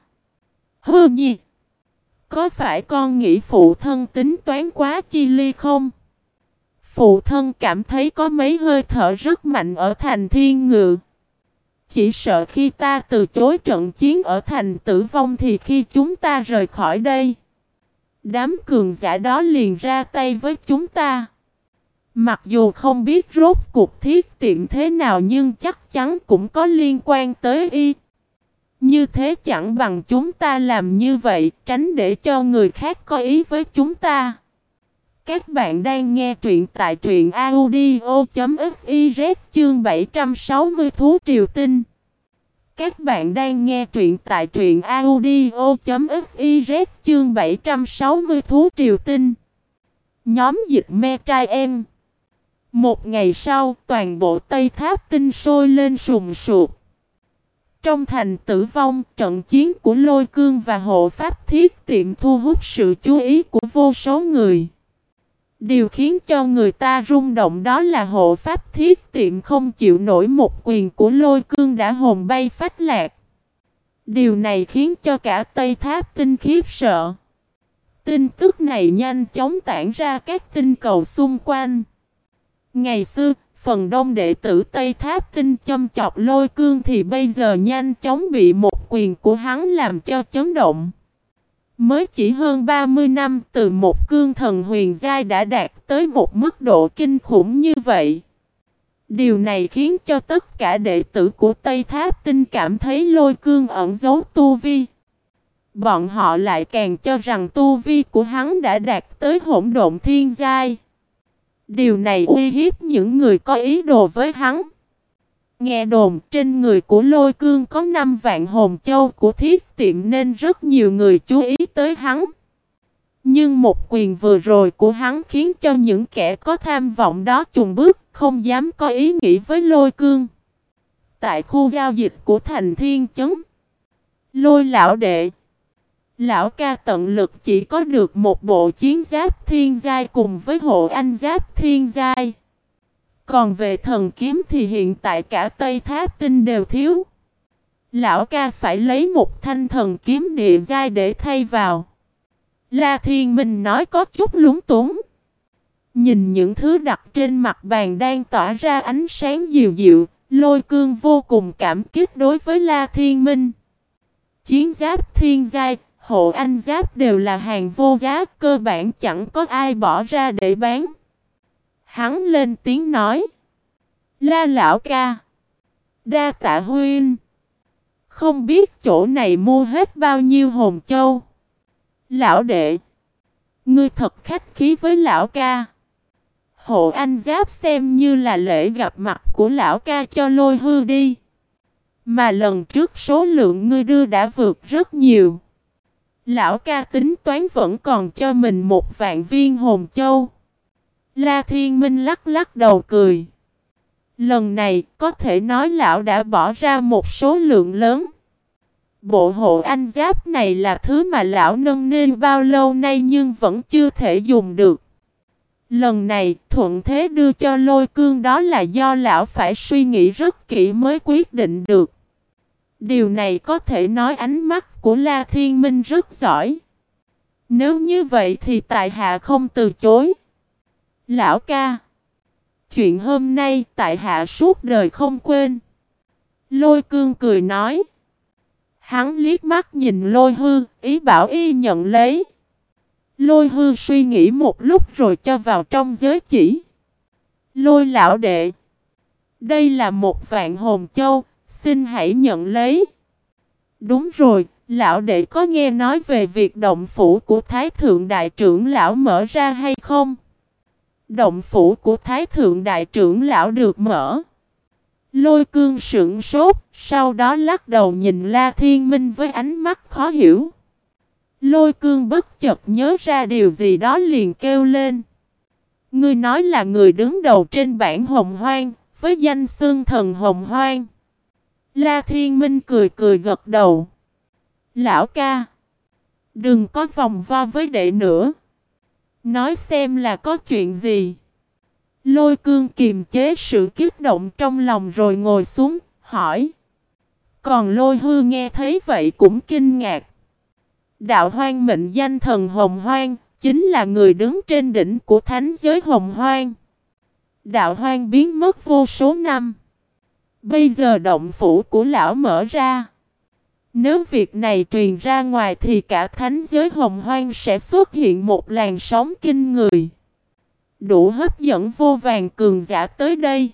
Hư nhiệt! Có phải con nghĩ phụ thân tính toán quá chi ly không? Phụ thân cảm thấy có mấy hơi thở rất mạnh ở thành thiên ngự. Chỉ sợ khi ta từ chối trận chiến ở thành tử vong thì khi chúng ta rời khỏi đây. Đám cường giả đó liền ra tay với chúng ta. Mặc dù không biết rốt cuộc thiết tiện thế nào nhưng chắc chắn cũng có liên quan tới y. Như thế chẳng bằng chúng ta làm như vậy, tránh để cho người khác có ý với chúng ta. Các bạn đang nghe truyện tại truyện audio.fiz chương 760 Thú Triều Tinh. Các bạn đang nghe truyện tại truyện audio.fiz chương 760 Thú Triều Tinh. Nhóm dịch me trai em. Một ngày sau, toàn bộ Tây Tháp Tinh sôi lên sùng sụp. Trong thành tử vong, trận chiến của Lôi Cương và hộ pháp thiết tiệm thu hút sự chú ý của vô số người. Điều khiến cho người ta rung động đó là hộ pháp thiết tiệm không chịu nổi một quyền của lôi cương đã hồn bay phách lạc. Điều này khiến cho cả Tây Tháp tinh khiếp sợ. Tin tức này nhanh chóng tản ra các tinh cầu xung quanh. Ngày xưa, phần đông đệ tử Tây Tháp tinh châm chọc lôi cương thì bây giờ nhanh chóng bị một quyền của hắn làm cho chấn động. Mới chỉ hơn 30 năm, từ một cương thần huyền giai đã đạt tới một mức độ kinh khủng như vậy. Điều này khiến cho tất cả đệ tử của Tây Tháp Tinh cảm thấy lôi cương ẩn giấu tu vi. Bọn họ lại càng cho rằng tu vi của hắn đã đạt tới hỗn độn thiên giai. Điều này uy hiếp những người có ý đồ với hắn. Nghe đồn trên người của lôi cương có 5 vạn hồn châu của thiết tiệm nên rất nhiều người chú ý tới hắn. Nhưng một quyền vừa rồi của hắn khiến cho những kẻ có tham vọng đó chùn bước, không dám có ý nghĩ với lôi cương. Tại khu giao dịch của thành thiên chấn, lôi lão đệ, lão ca tận lực chỉ có được một bộ chiến giáp thiên giai cùng với hộ anh giáp thiên giai. Còn về thần kiếm thì hiện tại cả Tây Tháp Tinh đều thiếu. Lão ca phải lấy một thanh thần kiếm địa giai để thay vào. La Thiên Minh nói có chút lúng túng. Nhìn những thứ đặt trên mặt bàn đang tỏa ra ánh sáng dịu dịu, lôi cương vô cùng cảm kích đối với La Thiên Minh. Chiến giáp thiên giai, hộ anh giáp đều là hàng vô giá, cơ bản chẳng có ai bỏ ra để bán. Hắn lên tiếng nói. La lão ca. Đa tạ huynh. Không biết chỗ này mua hết bao nhiêu hồn châu. Lão đệ. Ngươi thật khách khí với lão ca. Hộ anh giáp xem như là lễ gặp mặt của lão ca cho lôi hư đi. Mà lần trước số lượng ngươi đưa đã vượt rất nhiều. Lão ca tính toán vẫn còn cho mình một vạn viên hồn châu. La Thiên Minh lắc lắc đầu cười. Lần này, có thể nói lão đã bỏ ra một số lượng lớn. Bộ hộ anh giáp này là thứ mà lão nâng niu bao lâu nay nhưng vẫn chưa thể dùng được. Lần này, thuận thế đưa cho lôi cương đó là do lão phải suy nghĩ rất kỹ mới quyết định được. Điều này có thể nói ánh mắt của La Thiên Minh rất giỏi. Nếu như vậy thì tại hạ không từ chối. Lão ca. Chuyện hôm nay tại hạ suốt đời không quên. Lôi cương cười nói. Hắn liếc mắt nhìn lôi hư, ý bảo y nhận lấy. Lôi hư suy nghĩ một lúc rồi cho vào trong giới chỉ. Lôi lão đệ. Đây là một vạn hồn châu, xin hãy nhận lấy. Đúng rồi, lão đệ có nghe nói về việc động phủ của Thái Thượng Đại trưởng lão mở ra hay không? Động phủ của Thái Thượng Đại trưởng lão được mở. Lôi cương sững sốt, sau đó lắc đầu nhìn La Thiên Minh với ánh mắt khó hiểu. Lôi cương bất chợt nhớ ra điều gì đó liền kêu lên. Ngươi nói là người đứng đầu trên bản hồng hoang, với danh xương thần hồng hoang. La Thiên Minh cười cười gật đầu. Lão ca, đừng có vòng vo với đệ nữa. Nói xem là có chuyện gì. Lôi cương kiềm chế sự kích động trong lòng rồi ngồi xuống, hỏi. Còn lôi hư nghe thấy vậy cũng kinh ngạc. Đạo hoang mệnh danh thần hồng hoang, chính là người đứng trên đỉnh của thánh giới hồng hoang. Đạo hoang biến mất vô số năm. Bây giờ động phủ của lão mở ra. Nếu việc này truyền ra ngoài thì cả thánh giới hồng hoang sẽ xuất hiện một làn sóng kinh người. Đủ hấp dẫn vô vàng cường giả tới đây.